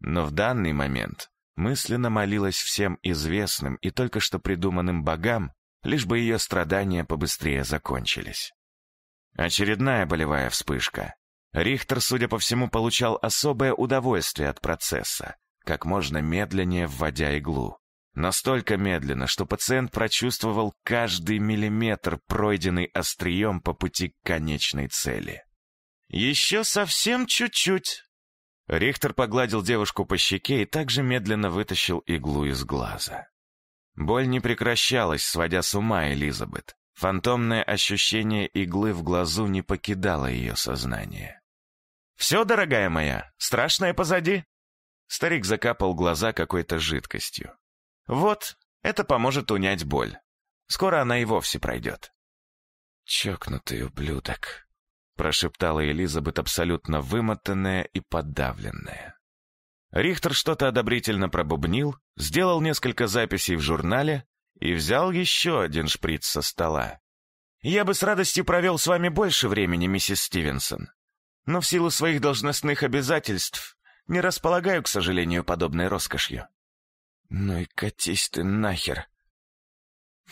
Но в данный момент мысленно молилась всем известным и только что придуманным богам, лишь бы ее страдания побыстрее закончились. Очередная болевая вспышка. Рихтер, судя по всему, получал особое удовольствие от процесса, как можно медленнее вводя иглу. Настолько медленно, что пациент прочувствовал каждый миллиметр, пройденный острием по пути к конечной цели. «Еще совсем чуть-чуть». Рихтер погладил девушку по щеке и также медленно вытащил иглу из глаза. Боль не прекращалась, сводя с ума Элизабет. Фантомное ощущение иглы в глазу не покидало ее сознание. «Все, дорогая моя, страшное позади?» Старик закапал глаза какой-то жидкостью. «Вот, это поможет унять боль. Скоро она и вовсе пройдет». «Чокнутый ублюдок», — прошептала Элизабет, абсолютно вымотанная и подавленная. Рихтер что-то одобрительно пробубнил, сделал несколько записей в журнале и взял еще один шприц со стола. «Я бы с радостью провел с вами больше времени, миссис Стивенсон, но в силу своих должностных обязательств не располагаю, к сожалению, подобной роскошью». «Ну и катись ты нахер!»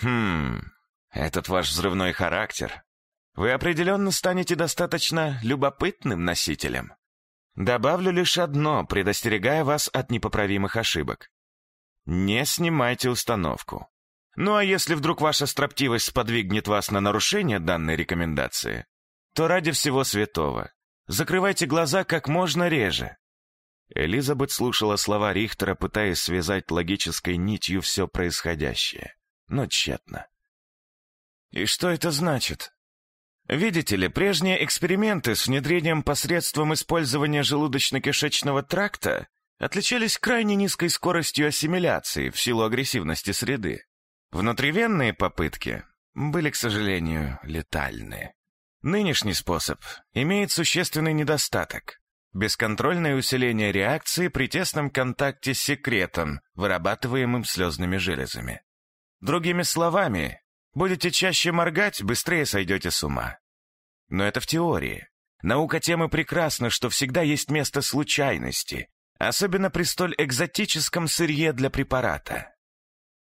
«Хм, этот ваш взрывной характер. Вы определенно станете достаточно любопытным носителем. Добавлю лишь одно, предостерегая вас от непоправимых ошибок. Не снимайте установку. Ну а если вдруг ваша строптивость сподвигнет вас на нарушение данной рекомендации, то ради всего святого, закрывайте глаза как можно реже. Элизабет слушала слова Рихтера, пытаясь связать логической нитью все происходящее, но тщетно. «И что это значит?» Видите ли, прежние эксперименты с внедрением посредством использования желудочно-кишечного тракта отличались крайне низкой скоростью ассимиляции в силу агрессивности среды. Внутривенные попытки были, к сожалению, летальны. Нынешний способ имеет существенный недостаток. Бесконтрольное усиление реакции при тесном контакте с секретом, вырабатываемым слезными железами. Другими словами, будете чаще моргать, быстрее сойдете с ума. Но это в теории. Наука темы прекрасна, что всегда есть место случайности, особенно при столь экзотическом сырье для препарата.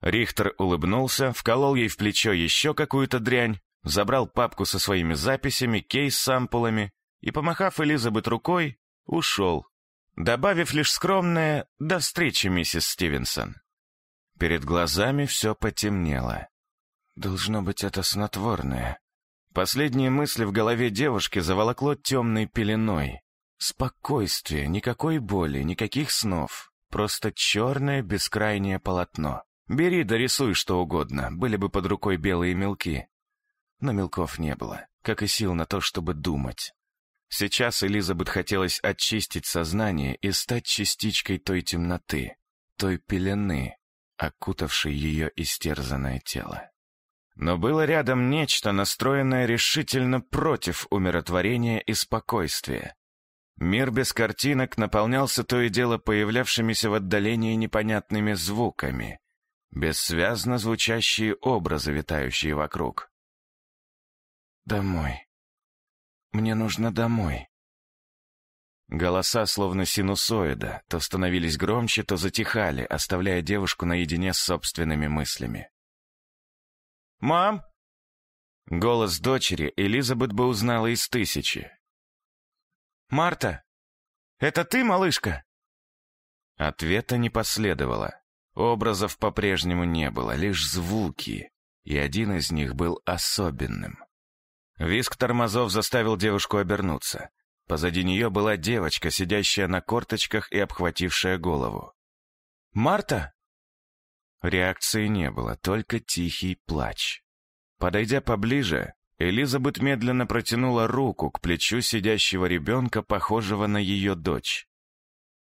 Рихтер улыбнулся, вколол ей в плечо еще какую-то дрянь, забрал папку со своими записями, кейс с ампулами и, помахав Элизабет рукой, ушел, добавив лишь скромное «до встречи, миссис Стивенсон». Перед глазами все потемнело. «Должно быть, это снотворное». Последние мысли в голове девушки заволокло темной пеленой. Спокойствие, никакой боли, никаких снов. Просто черное бескрайнее полотно. Бери, дорисуй что угодно, были бы под рукой белые мелки. Но мелков не было, как и сил на то, чтобы думать. Сейчас Элизабет хотелось очистить сознание и стать частичкой той темноты, той пелены, окутавшей ее истерзанное тело. Но было рядом нечто, настроенное решительно против умиротворения и спокойствия. Мир без картинок наполнялся то и дело появлявшимися в отдалении непонятными звуками, бессвязно звучащие образы, витающие вокруг. «Домой. Мне нужно домой». Голоса, словно синусоида, то становились громче, то затихали, оставляя девушку наедине с собственными мыслями. «Мам!» Голос дочери Элизабет бы узнала из тысячи. «Марта, это ты, малышка?» Ответа не последовало. Образов по-прежнему не было, лишь звуки, и один из них был особенным. Виск тормозов заставил девушку обернуться. Позади нее была девочка, сидящая на корточках и обхватившая голову. «Марта?» Реакции не было, только тихий плач. Подойдя поближе, Элизабет медленно протянула руку к плечу сидящего ребенка, похожего на ее дочь.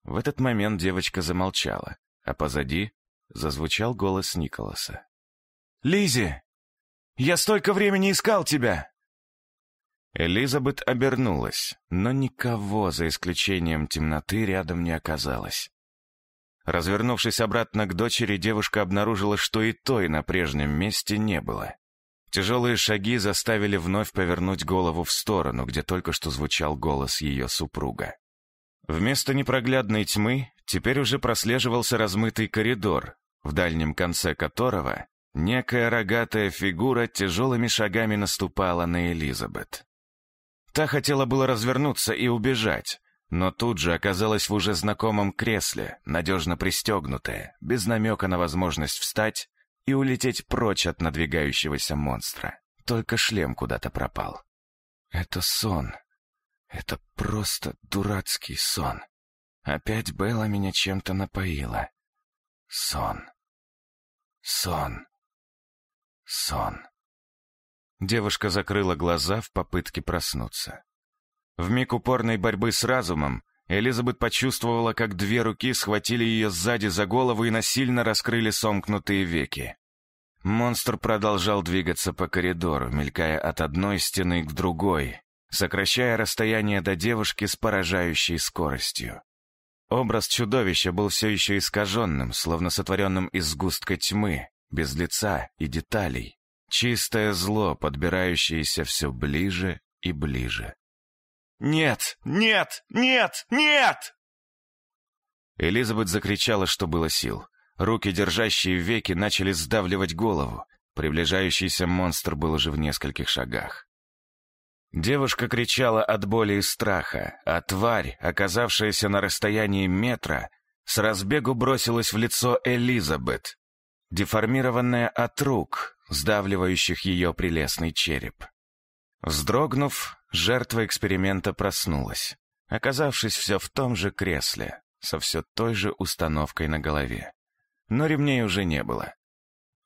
В этот момент девочка замолчала а позади зазвучал голос Николаса. Лизи, я столько времени искал тебя!» Элизабет обернулась, но никого, за исключением темноты, рядом не оказалось. Развернувшись обратно к дочери, девушка обнаружила, что и той на прежнем месте не было. Тяжелые шаги заставили вновь повернуть голову в сторону, где только что звучал голос ее супруга. Вместо непроглядной тьмы теперь уже прослеживался размытый коридор, в дальнем конце которого некая рогатая фигура тяжелыми шагами наступала на Элизабет. Та хотела было развернуться и убежать, но тут же оказалась в уже знакомом кресле, надежно пристегнутая, без намека на возможность встать и улететь прочь от надвигающегося монстра. Только шлем куда-то пропал. Это сон. Это просто дурацкий сон. Опять Белла меня чем-то напоила. Сон. Сон. Сон. Девушка закрыла глаза в попытке проснуться. В миг упорной борьбы с разумом Элизабет почувствовала, как две руки схватили ее сзади за голову и насильно раскрыли сомкнутые веки. Монстр продолжал двигаться по коридору, мелькая от одной стены к другой, сокращая расстояние до девушки с поражающей скоростью. Образ чудовища был все еще искаженным, словно сотворенным из сгустка тьмы, без лица и деталей. Чистое зло, подбирающееся все ближе и ближе. «Нет! Нет! Нет! Нет!» Элизабет закричала, что было сил. Руки, держащие веки, начали сдавливать голову. Приближающийся монстр был уже в нескольких шагах. Девушка кричала от боли и страха, а тварь, оказавшаяся на расстоянии метра, с разбегу бросилась в лицо Элизабет, деформированная от рук, сдавливающих ее прелестный череп. Вздрогнув, жертва эксперимента проснулась, оказавшись все в том же кресле, со все той же установкой на голове но ремней уже не было.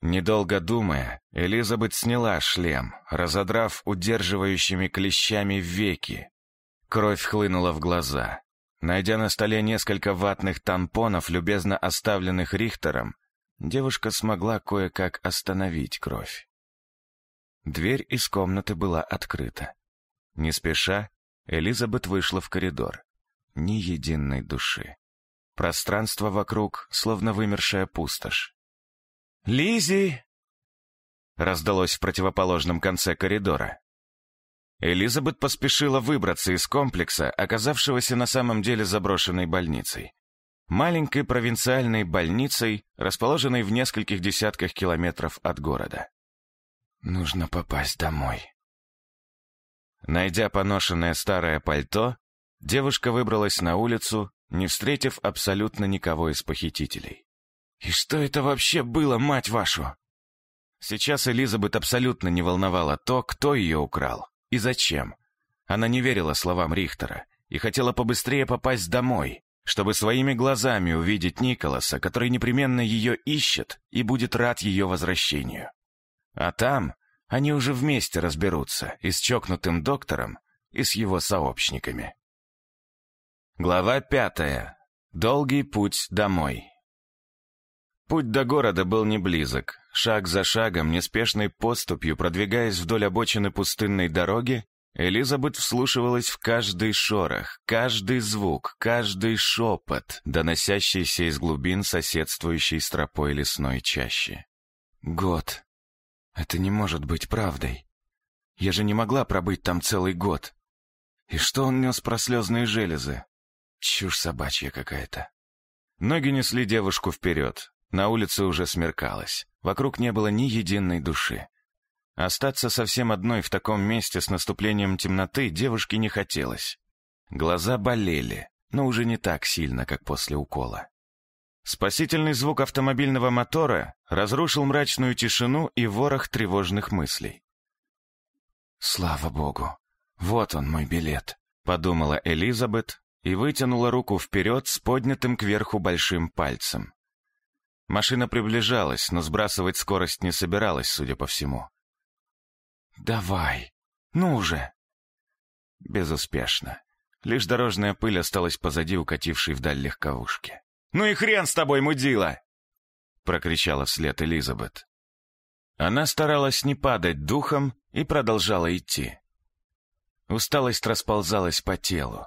Недолго думая, Элизабет сняла шлем, разодрав удерживающими клещами веки. Кровь хлынула в глаза. Найдя на столе несколько ватных тампонов, любезно оставленных Рихтером, девушка смогла кое-как остановить кровь. Дверь из комнаты была открыта. Не спеша, Элизабет вышла в коридор. Ни единой души. Пространство вокруг, словно вымершая пустошь. Лизи! раздалось в противоположном конце коридора. Элизабет поспешила выбраться из комплекса, оказавшегося на самом деле заброшенной больницей. Маленькой провинциальной больницей, расположенной в нескольких десятках километров от города. Нужно попасть домой. Найдя поношенное старое пальто, девушка выбралась на улицу не встретив абсолютно никого из похитителей. «И что это вообще было, мать вашу?» Сейчас Элизабет абсолютно не волновала то, кто ее украл и зачем. Она не верила словам Рихтера и хотела побыстрее попасть домой, чтобы своими глазами увидеть Николаса, который непременно ее ищет и будет рад ее возвращению. А там они уже вместе разберутся и с чокнутым доктором, и с его сообщниками. Глава пятая. Долгий путь домой. Путь до города был не близок. Шаг за шагом, неспешной поступью, продвигаясь вдоль обочины пустынной дороги, Элизабет вслушивалась в каждый шорох, каждый звук, каждый шепот, доносящийся из глубин соседствующей с тропой лесной чащи. Год. Это не может быть правдой. Я же не могла пробыть там целый год. И что он нес про слезные железы? Чушь собачья какая-то. Ноги несли девушку вперед. На улице уже смеркалось. Вокруг не было ни единой души. Остаться совсем одной в таком месте с наступлением темноты девушке не хотелось. Глаза болели, но уже не так сильно, как после укола. Спасительный звук автомобильного мотора разрушил мрачную тишину и ворох тревожных мыслей. «Слава богу! Вот он, мой билет!» — подумала Элизабет, и вытянула руку вперед с поднятым кверху большим пальцем. Машина приближалась, но сбрасывать скорость не собиралась, судя по всему. «Давай, ну уже!» Безуспешно. Лишь дорожная пыль осталась позади укатившей вдаль легковушки. «Ну и хрен с тобой, мудила!» прокричала вслед Элизабет. Она старалась не падать духом и продолжала идти. Усталость расползалась по телу.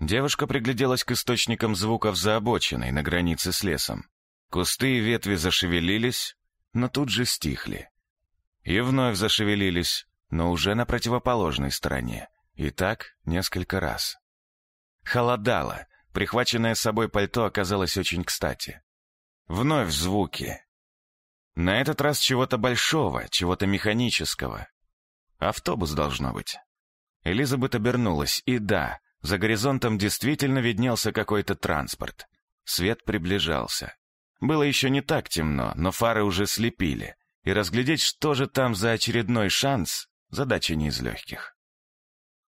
Девушка пригляделась к источникам звуков за обочиной, на границе с лесом. Кусты и ветви зашевелились, но тут же стихли. И вновь зашевелились, но уже на противоположной стороне. И так несколько раз. Холодало, прихваченное с собой пальто оказалось очень кстати. Вновь звуки. На этот раз чего-то большого, чего-то механического. Автобус должно быть. Элизабет обернулась, и да, за горизонтом действительно виднелся какой-то транспорт. Свет приближался. Было еще не так темно, но фары уже слепили, и разглядеть, что же там за очередной шанс, задача не из легких.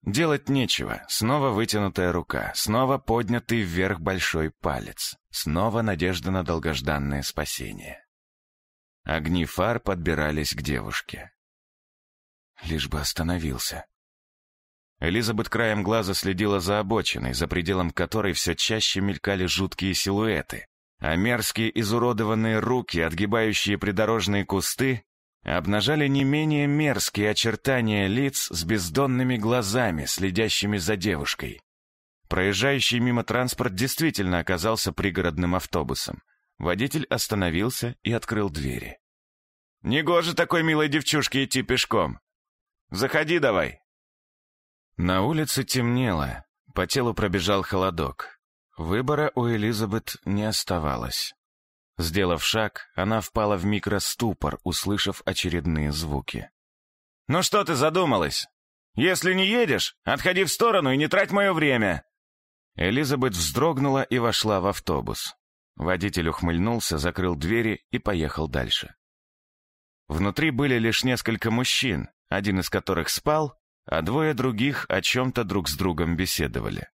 Делать нечего, снова вытянутая рука, снова поднятый вверх большой палец, снова надежда на долгожданное спасение. Огни фар подбирались к девушке. Лишь бы остановился. Элизабет краем глаза следила за обочиной, за пределом которой все чаще мелькали жуткие силуэты, а мерзкие изуродованные руки, отгибающие придорожные кусты, обнажали не менее мерзкие очертания лиц с бездонными глазами, следящими за девушкой. Проезжающий мимо транспорт действительно оказался пригородным автобусом. Водитель остановился и открыл двери. «Негоже такой милой девчушке идти пешком. Заходи давай!» На улице темнело, по телу пробежал холодок. Выбора у Элизабет не оставалось. Сделав шаг, она впала в микроступор, услышав очередные звуки. «Ну что ты задумалась? Если не едешь, отходи в сторону и не трать мое время!» Элизабет вздрогнула и вошла в автобус. Водитель ухмыльнулся, закрыл двери и поехал дальше. Внутри были лишь несколько мужчин, один из которых спал, а двое других о чем-то друг с другом беседовали.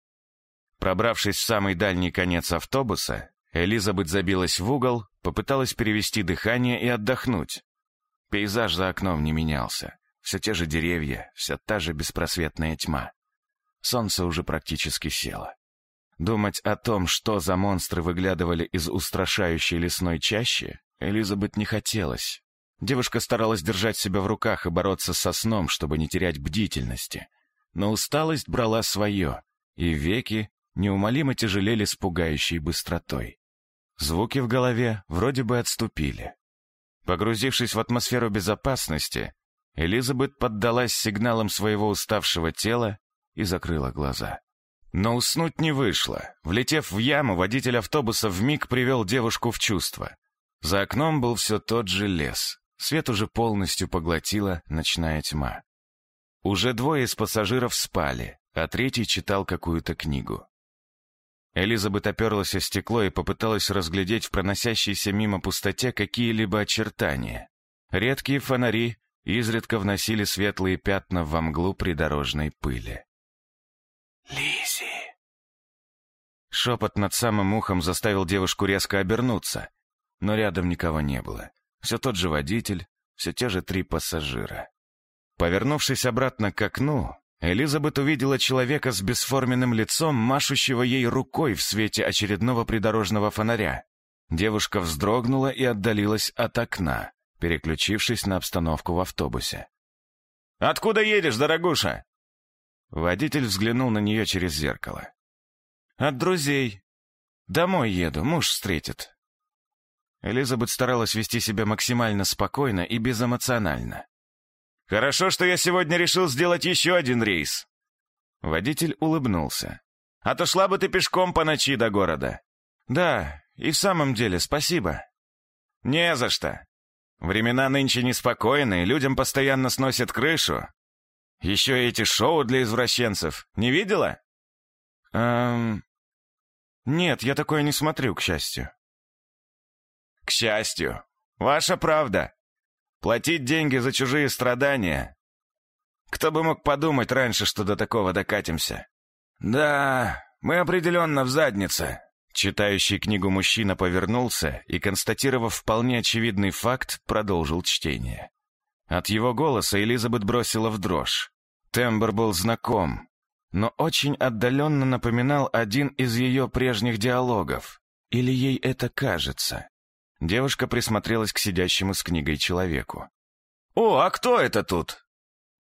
Пробравшись в самый дальний конец автобуса, Элизабет забилась в угол, попыталась перевести дыхание и отдохнуть. Пейзаж за окном не менялся. Все те же деревья, вся та же беспросветная тьма. Солнце уже практически село. Думать о том, что за монстры выглядывали из устрашающей лесной чащи, Элизабет не хотелось. Девушка старалась держать себя в руках и бороться со сном, чтобы не терять бдительности. Но усталость брала свое, и веки неумолимо тяжелели с пугающей быстротой. Звуки в голове вроде бы отступили. Погрузившись в атмосферу безопасности, Элизабет поддалась сигналам своего уставшего тела и закрыла глаза. Но уснуть не вышло. Влетев в яму, водитель автобуса вмиг привел девушку в чувство. За окном был все тот же лес. Свет уже полностью поглотила ночная тьма. Уже двое из пассажиров спали, а третий читал какую-то книгу. Элизабет оперлась о стекло и попыталась разглядеть в проносящейся мимо пустоте какие-либо очертания. Редкие фонари изредка вносили светлые пятна во мглу придорожной пыли. Лизи. Шепот над самым ухом заставил девушку резко обернуться, но рядом никого не было. Все тот же водитель, все те же три пассажира. Повернувшись обратно к окну, Элизабет увидела человека с бесформенным лицом, машущего ей рукой в свете очередного придорожного фонаря. Девушка вздрогнула и отдалилась от окна, переключившись на обстановку в автобусе. «Откуда едешь, дорогуша?» Водитель взглянул на нее через зеркало. «От друзей. Домой еду, муж встретит». Элизабет старалась вести себя максимально спокойно и безэмоционально. «Хорошо, что я сегодня решил сделать еще один рейс». Водитель улыбнулся. «А то шла бы ты пешком по ночи до города». «Да, и в самом деле спасибо». «Не за что. Времена нынче неспокойные, людям постоянно сносят крышу. Еще эти шоу для извращенцев. Не видела?» «Эм... Нет, я такое не смотрю, к счастью». К счастью. Ваша правда. Платить деньги за чужие страдания. Кто бы мог подумать раньше, что до такого докатимся? Да, мы определенно в заднице. Читающий книгу мужчина повернулся и, констатировав вполне очевидный факт, продолжил чтение. От его голоса Элизабет бросила в дрожь. Тембр был знаком, но очень отдаленно напоминал один из ее прежних диалогов. Или ей это кажется? Девушка присмотрелась к сидящему с книгой человеку. «О, а кто это тут?»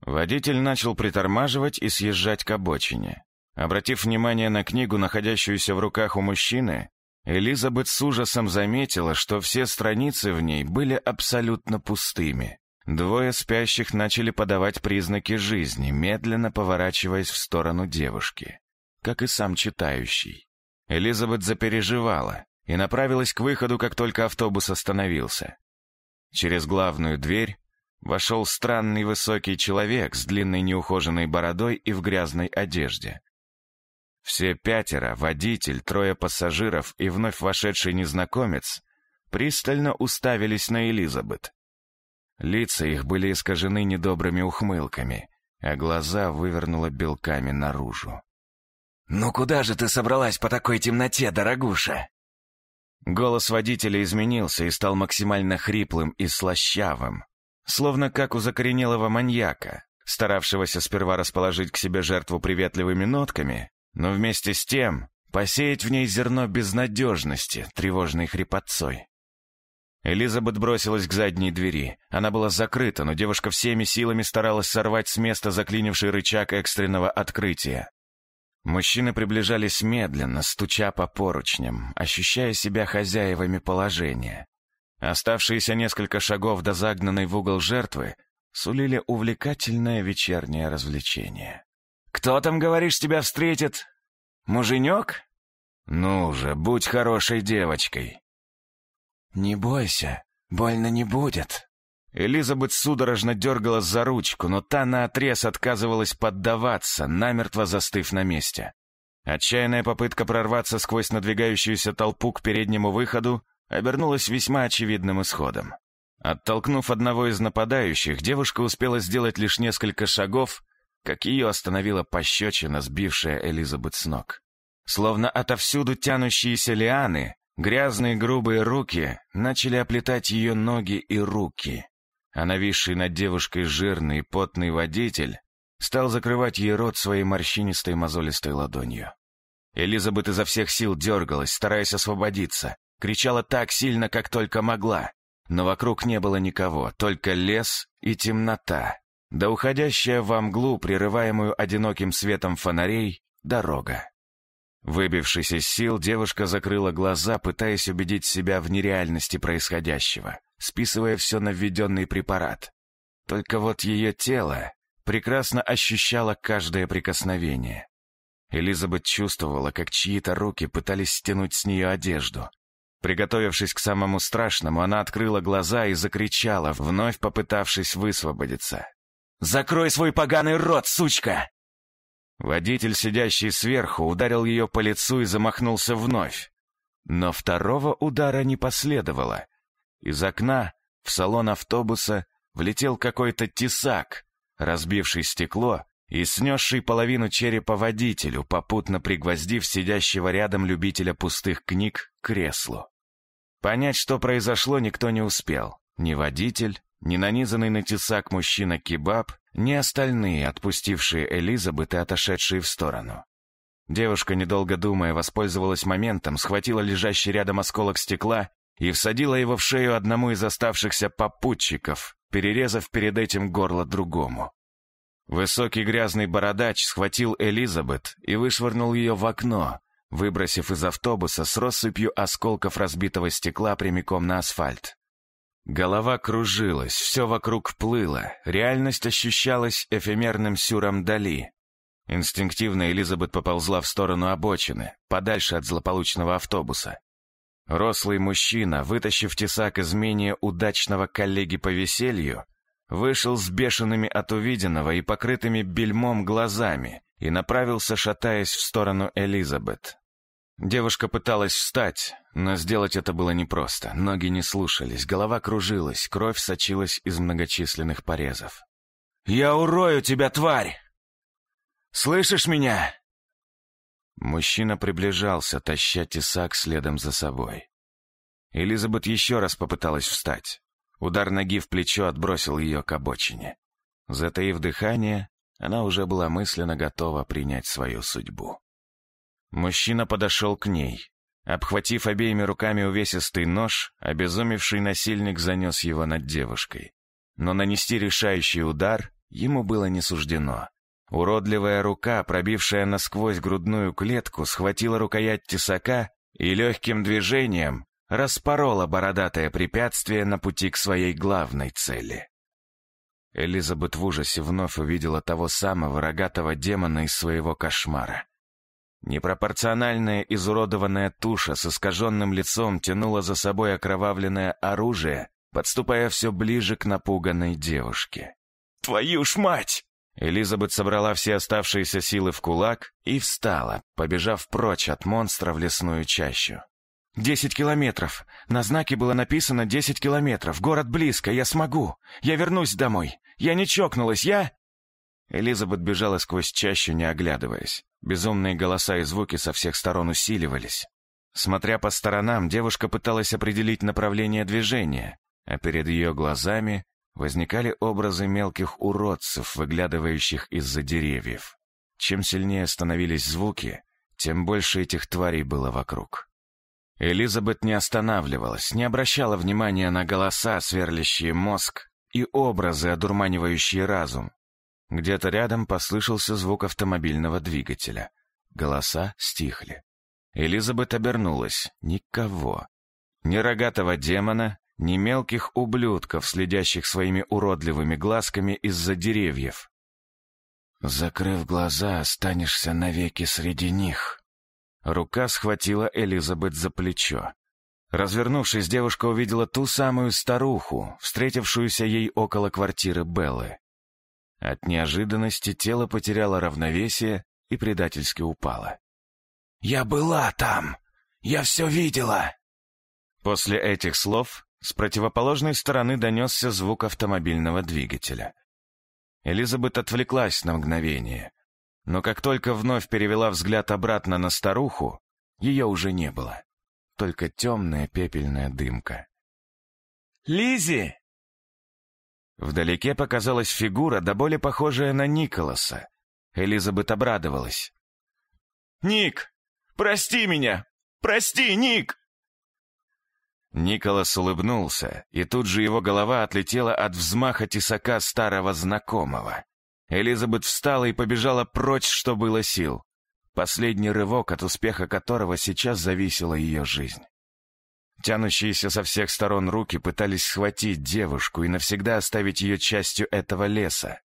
Водитель начал притормаживать и съезжать к обочине. Обратив внимание на книгу, находящуюся в руках у мужчины, Элизабет с ужасом заметила, что все страницы в ней были абсолютно пустыми. Двое спящих начали подавать признаки жизни, медленно поворачиваясь в сторону девушки, как и сам читающий. Элизабет запереживала и направилась к выходу, как только автобус остановился. Через главную дверь вошел странный высокий человек с длинной неухоженной бородой и в грязной одежде. Все пятеро, водитель, трое пассажиров и вновь вошедший незнакомец пристально уставились на Элизабет. Лица их были искажены недобрыми ухмылками, а глаза вывернуло белками наружу. «Ну куда же ты собралась по такой темноте, дорогуша?» Голос водителя изменился и стал максимально хриплым и слащавым, словно как у закоренелого маньяка, старавшегося сперва расположить к себе жертву приветливыми нотками, но вместе с тем посеять в ней зерно безнадежности, тревожной хрипотцой. Элизабет бросилась к задней двери. Она была закрыта, но девушка всеми силами старалась сорвать с места заклинивший рычаг экстренного открытия. Мужчины приближались медленно, стуча по поручням, ощущая себя хозяевами положения. Оставшиеся несколько шагов до загнанной в угол жертвы сулили увлекательное вечернее развлечение. «Кто там, говоришь, тебя встретит? Муженек?» «Ну же, будь хорошей девочкой!» «Не бойся, больно не будет», Элизабет судорожно дергалась за ручку, но та наотрез отказывалась поддаваться, намертво застыв на месте. Отчаянная попытка прорваться сквозь надвигающуюся толпу к переднему выходу обернулась весьма очевидным исходом. Оттолкнув одного из нападающих, девушка успела сделать лишь несколько шагов, как ее остановила пощечина, сбившая Элизабет с ног. Словно отовсюду тянущиеся лианы, грязные грубые руки начали оплетать ее ноги и руки а нависший над девушкой жирный потный водитель стал закрывать ей рот своей морщинистой мозолистой ладонью. Элизабет изо всех сил дергалась, стараясь освободиться, кричала так сильно, как только могла, но вокруг не было никого, только лес и темнота, да уходящая во мглу, прерываемую одиноким светом фонарей, дорога. Выбившись из сил, девушка закрыла глаза, пытаясь убедить себя в нереальности происходящего списывая все на введенный препарат. Только вот ее тело прекрасно ощущало каждое прикосновение. Элизабет чувствовала, как чьи-то руки пытались стянуть с нее одежду. Приготовившись к самому страшному, она открыла глаза и закричала, вновь попытавшись высвободиться. «Закрой свой поганый рот, сучка!» Водитель, сидящий сверху, ударил ее по лицу и замахнулся вновь. Но второго удара не последовало. Из окна в салон автобуса влетел какой-то тесак, разбивший стекло и снесший половину черепа водителю, попутно пригвоздив сидящего рядом любителя пустых книг к креслу. Понять, что произошло, никто не успел. Ни водитель, ни нанизанный на тесак мужчина Кебаб, ни остальные, отпустившие Элизабет и отошедшие в сторону. Девушка, недолго думая, воспользовалась моментом, схватила лежащий рядом осколок стекла и всадила его в шею одному из оставшихся попутчиков, перерезав перед этим горло другому. Высокий грязный бородач схватил Элизабет и вышвырнул ее в окно, выбросив из автобуса с россыпью осколков разбитого стекла прямиком на асфальт. Голова кружилась, все вокруг плыло, реальность ощущалась эфемерным сюром Дали. Инстинктивно Элизабет поползла в сторону обочины, подальше от злополучного автобуса. Рослый мужчина, вытащив тесак из менее удачного коллеги по веселью, вышел с бешеными от увиденного и покрытыми бельмом глазами и направился, шатаясь в сторону Элизабет. Девушка пыталась встать, но сделать это было непросто. Ноги не слушались, голова кружилась, кровь сочилась из многочисленных порезов. «Я урою тебя, тварь! Слышишь меня?» Мужчина приближался, таща тесак следом за собой. Элизабет еще раз попыталась встать. Удар ноги в плечо отбросил ее к обочине. Затаив дыхание, она уже была мысленно готова принять свою судьбу. Мужчина подошел к ней. Обхватив обеими руками увесистый нож, обезумевший насильник занес его над девушкой. Но нанести решающий удар ему было не суждено. Уродливая рука, пробившая насквозь грудную клетку, схватила рукоять тесака и легким движением распорола бородатое препятствие на пути к своей главной цели. Элизабет в ужасе вновь увидела того самого рогатого демона из своего кошмара. Непропорциональная изуродованная туша с искаженным лицом тянула за собой окровавленное оружие, подступая все ближе к напуганной девушке. «Твою ж мать!» Элизабет собрала все оставшиеся силы в кулак и встала, побежав прочь от монстра в лесную чащу. «Десять километров. На знаке было написано десять километров. Город близко. Я смогу. Я вернусь домой. Я не чокнулась. Я...» Элизабет бежала сквозь чащу, не оглядываясь. Безумные голоса и звуки со всех сторон усиливались. Смотря по сторонам, девушка пыталась определить направление движения, а перед ее глазами возникали образы мелких уродцев, выглядывающих из-за деревьев. Чем сильнее становились звуки, тем больше этих тварей было вокруг. Элизабет не останавливалась, не обращала внимания на голоса, сверлящие мозг, и образы, одурманивающие разум. Где-то рядом послышался звук автомобильного двигателя. Голоса стихли. Элизабет обернулась. Никого. Ни рогатого демона, ни мелких ублюдков, следящих своими уродливыми глазками из-за деревьев. «Закрыв глаза, останешься навеки среди них». Рука схватила Элизабет за плечо. Развернувшись, девушка увидела ту самую старуху, встретившуюся ей около квартиры Беллы. От неожиданности тело потеряло равновесие и предательски упало. «Я была там! Я все видела!» После этих слов с противоположной стороны донесся звук автомобильного двигателя. Элизабет отвлеклась на мгновение, но как только вновь перевела взгляд обратно на старуху, ее уже не было. Только темная пепельная дымка. Лизи! Вдалеке показалась фигура, до боли похожая на Николаса. Элизабет обрадовалась. «Ник! Прости меня! Прости, Ник!» Николас улыбнулся, и тут же его голова отлетела от взмаха тесака старого знакомого. Элизабет встала и побежала прочь, что было сил. Последний рывок, от успеха которого сейчас зависела ее жизнь. Тянущиеся со всех сторон руки пытались схватить девушку и навсегда оставить ее частью этого леса.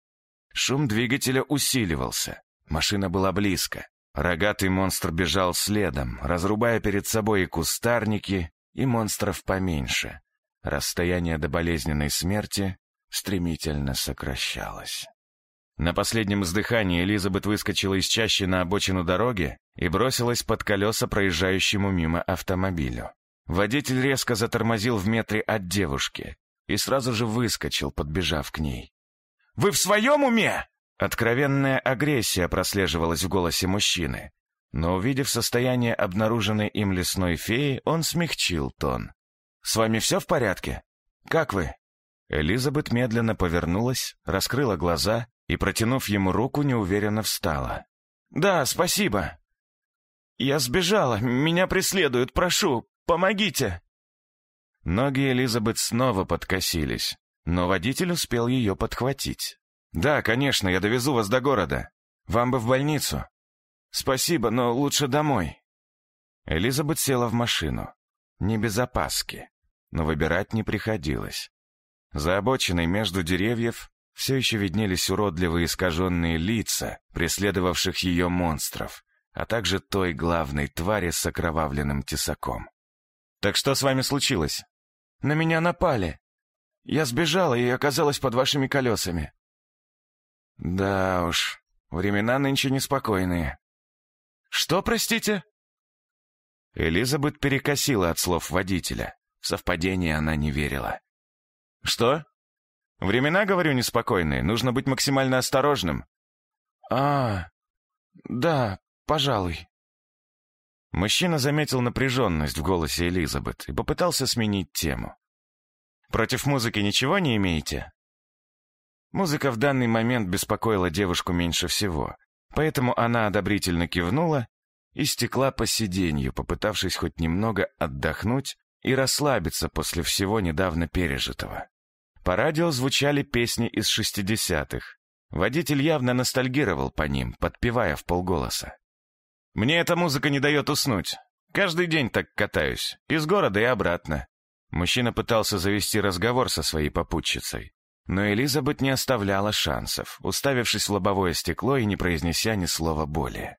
Шум двигателя усиливался. Машина была близко. Рогатый монстр бежал следом, разрубая перед собой и кустарники, и монстров поменьше. Расстояние до болезненной смерти стремительно сокращалось. На последнем издыхании Элизабет выскочила из чащи на обочину дороги и бросилась под колеса проезжающему мимо автомобилю. Водитель резко затормозил в метре от девушки и сразу же выскочил, подбежав к ней. «Вы в своем уме?» Откровенная агрессия прослеживалась в голосе мужчины, но, увидев состояние обнаруженной им лесной феи, он смягчил тон. «С вами все в порядке? Как вы?» Элизабет медленно повернулась, раскрыла глаза и, протянув ему руку, неуверенно встала. «Да, спасибо. Я сбежала, меня преследуют, прошу, Помогите!» Ноги Элизабет снова подкосились, но водитель успел ее подхватить. «Да, конечно, я довезу вас до города. Вам бы в больницу». «Спасибо, но лучше домой». Элизабет села в машину. Не без опаски, но выбирать не приходилось. За обочиной между деревьев все еще виднелись уродливые искаженные лица, преследовавших ее монстров, а также той главной твари с окровавленным тесаком. «Так что с вами случилось?» «На меня напали. Я сбежала и оказалась под вашими колесами». «Да уж, времена нынче неспокойные». «Что, простите?» Элизабет перекосила от слов водителя. В совпадение она не верила. «Что? Времена, говорю, неспокойные. Нужно быть максимально осторожным». «А, да, пожалуй». Мужчина заметил напряженность в голосе Элизабет и попытался сменить тему. «Против музыки ничего не имеете?» Музыка в данный момент беспокоила девушку меньше всего, поэтому она одобрительно кивнула и стекла по сиденью, попытавшись хоть немного отдохнуть и расслабиться после всего недавно пережитого. По радио звучали песни из шестидесятых. Водитель явно ностальгировал по ним, подпевая в полголоса. Мне эта музыка не дает уснуть. Каждый день так катаюсь. Из города и обратно». Мужчина пытался завести разговор со своей попутчицей. Но Элизабет не оставляла шансов, уставившись в лобовое стекло и не произнеся ни слова более.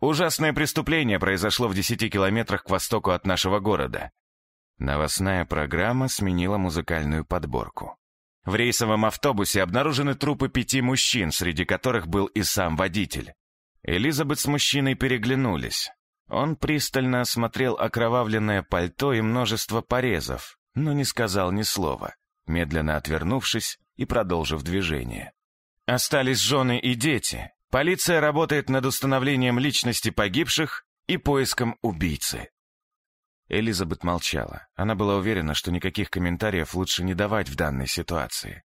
Ужасное преступление произошло в десяти километрах к востоку от нашего города. Новостная программа сменила музыкальную подборку. В рейсовом автобусе обнаружены трупы пяти мужчин, среди которых был и сам водитель. Элизабет с мужчиной переглянулись. Он пристально осмотрел окровавленное пальто и множество порезов, но не сказал ни слова, медленно отвернувшись и продолжив движение. Остались жены и дети. Полиция работает над установлением личности погибших и поиском убийцы. Элизабет молчала. Она была уверена, что никаких комментариев лучше не давать в данной ситуации.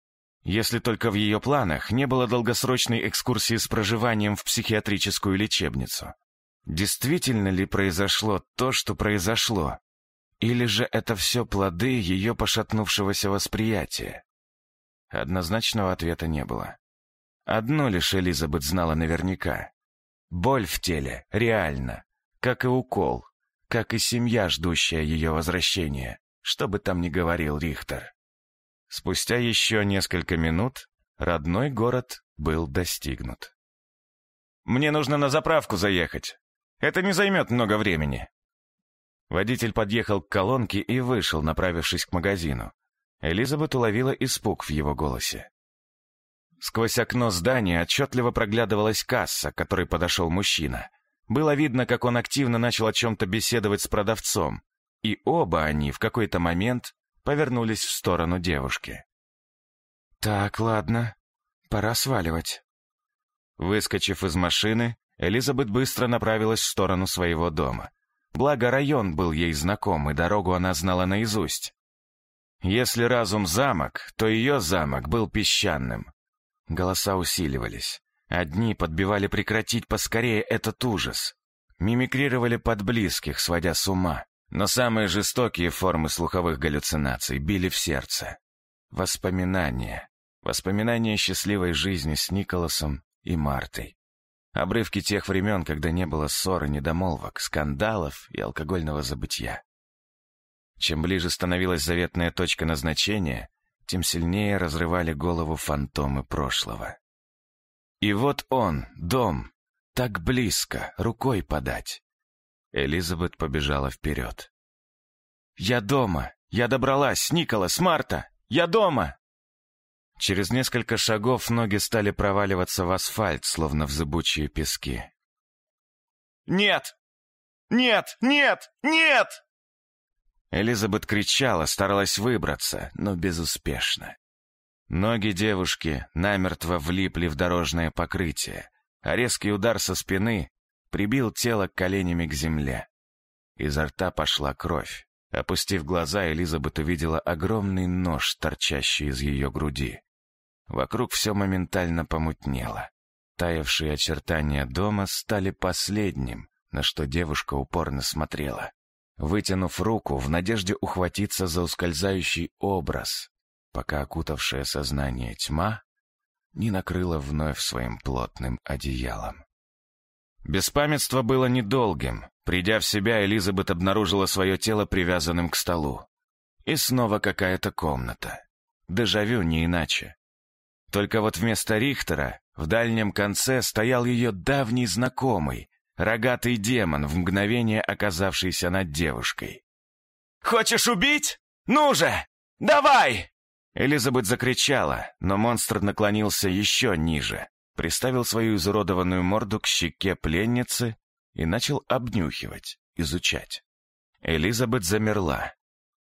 Если только в ее планах не было долгосрочной экскурсии с проживанием в психиатрическую лечебницу. Действительно ли произошло то, что произошло? Или же это все плоды ее пошатнувшегося восприятия? Однозначного ответа не было. Одно лишь Элизабет знала наверняка. Боль в теле реальна, как и укол, как и семья, ждущая ее возвращения, что бы там ни говорил Рихтер. Спустя еще несколько минут родной город был достигнут. «Мне нужно на заправку заехать. Это не займет много времени». Водитель подъехал к колонке и вышел, направившись к магазину. Элизабет уловила испуг в его голосе. Сквозь окно здания отчетливо проглядывалась касса, к которой подошел мужчина — было видно, как он активно начал о чем-то беседовать с продавцом, и оба они в какой-то момент повернулись в сторону девушки. «Так, ладно, пора сваливать». Выскочив из машины, Элизабет быстро направилась в сторону своего дома. Благо, район был ей знаком, и дорогу она знала наизусть. Если разум замок, то ее замок был песчаным. Голоса усиливались. Одни подбивали прекратить поскорее этот ужас. Мимикрировали под близких, сводя с ума. Но самые жестокие формы слуховых галлюцинаций били в сердце. Воспоминания. Воспоминания счастливой жизни с Николасом и Мартой. Обрывки тех времен, когда не было ссор и недомолвок, скандалов и алкогольного забытья. Чем ближе становилась заветная точка назначения, тем сильнее разрывали голову фантомы прошлого. И вот он, дом, так близко, рукой подать. Элизабет побежала вперед. «Я дома! Я добралась! Николас, Марта! Я дома!» Через несколько шагов ноги стали проваливаться в асфальт, словно в зыбучие пески. «Нет! Нет! Нет! Нет!» Элизабет кричала, старалась выбраться, но безуспешно. Ноги девушки намертво влипли в дорожное покрытие, а резкий удар со спины прибил тело коленями к земле. Изо рта пошла кровь. Опустив глаза, Элизабет увидела огромный нож, торчащий из ее груди. Вокруг все моментально помутнело. Таявшие очертания дома стали последним, на что девушка упорно смотрела. Вытянув руку в надежде ухватиться за ускользающий образ, пока окутавшая сознание тьма не накрыла вновь своим плотным одеялом. Беспамятство было недолгим. Придя в себя, Элизабет обнаружила свое тело привязанным к столу. И снова какая-то комната. Дежавю не иначе. Только вот вместо Рихтера в дальнем конце стоял ее давний знакомый, рогатый демон, в мгновение оказавшийся над девушкой. «Хочешь убить? Ну же! Давай!» Элизабет закричала, но монстр наклонился еще ниже, приставил свою изуродованную морду к щеке пленницы и начал обнюхивать, изучать. Элизабет замерла.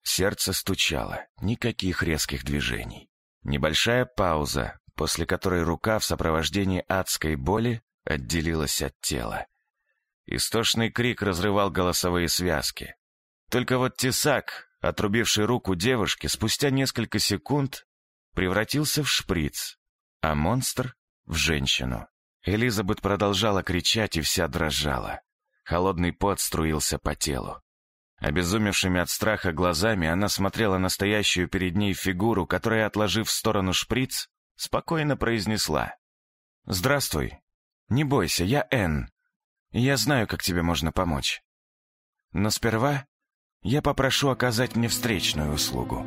Сердце стучало, никаких резких движений. Небольшая пауза, после которой рука в сопровождении адской боли отделилась от тела. Истошный крик разрывал голосовые связки. Только вот тесак, отрубивший руку девушки, спустя несколько секунд превратился в шприц, а монстр — в женщину. Элизабет продолжала кричать и вся дрожала. Холодный пот струился по телу. Обезумевшими от страха глазами она смотрела на стоящую перед ней фигуру, которая, отложив в сторону шприц, спокойно произнесла. «Здравствуй. Не бойся, я Энн. Я знаю, как тебе можно помочь. Но сперва я попрошу оказать мне встречную услугу».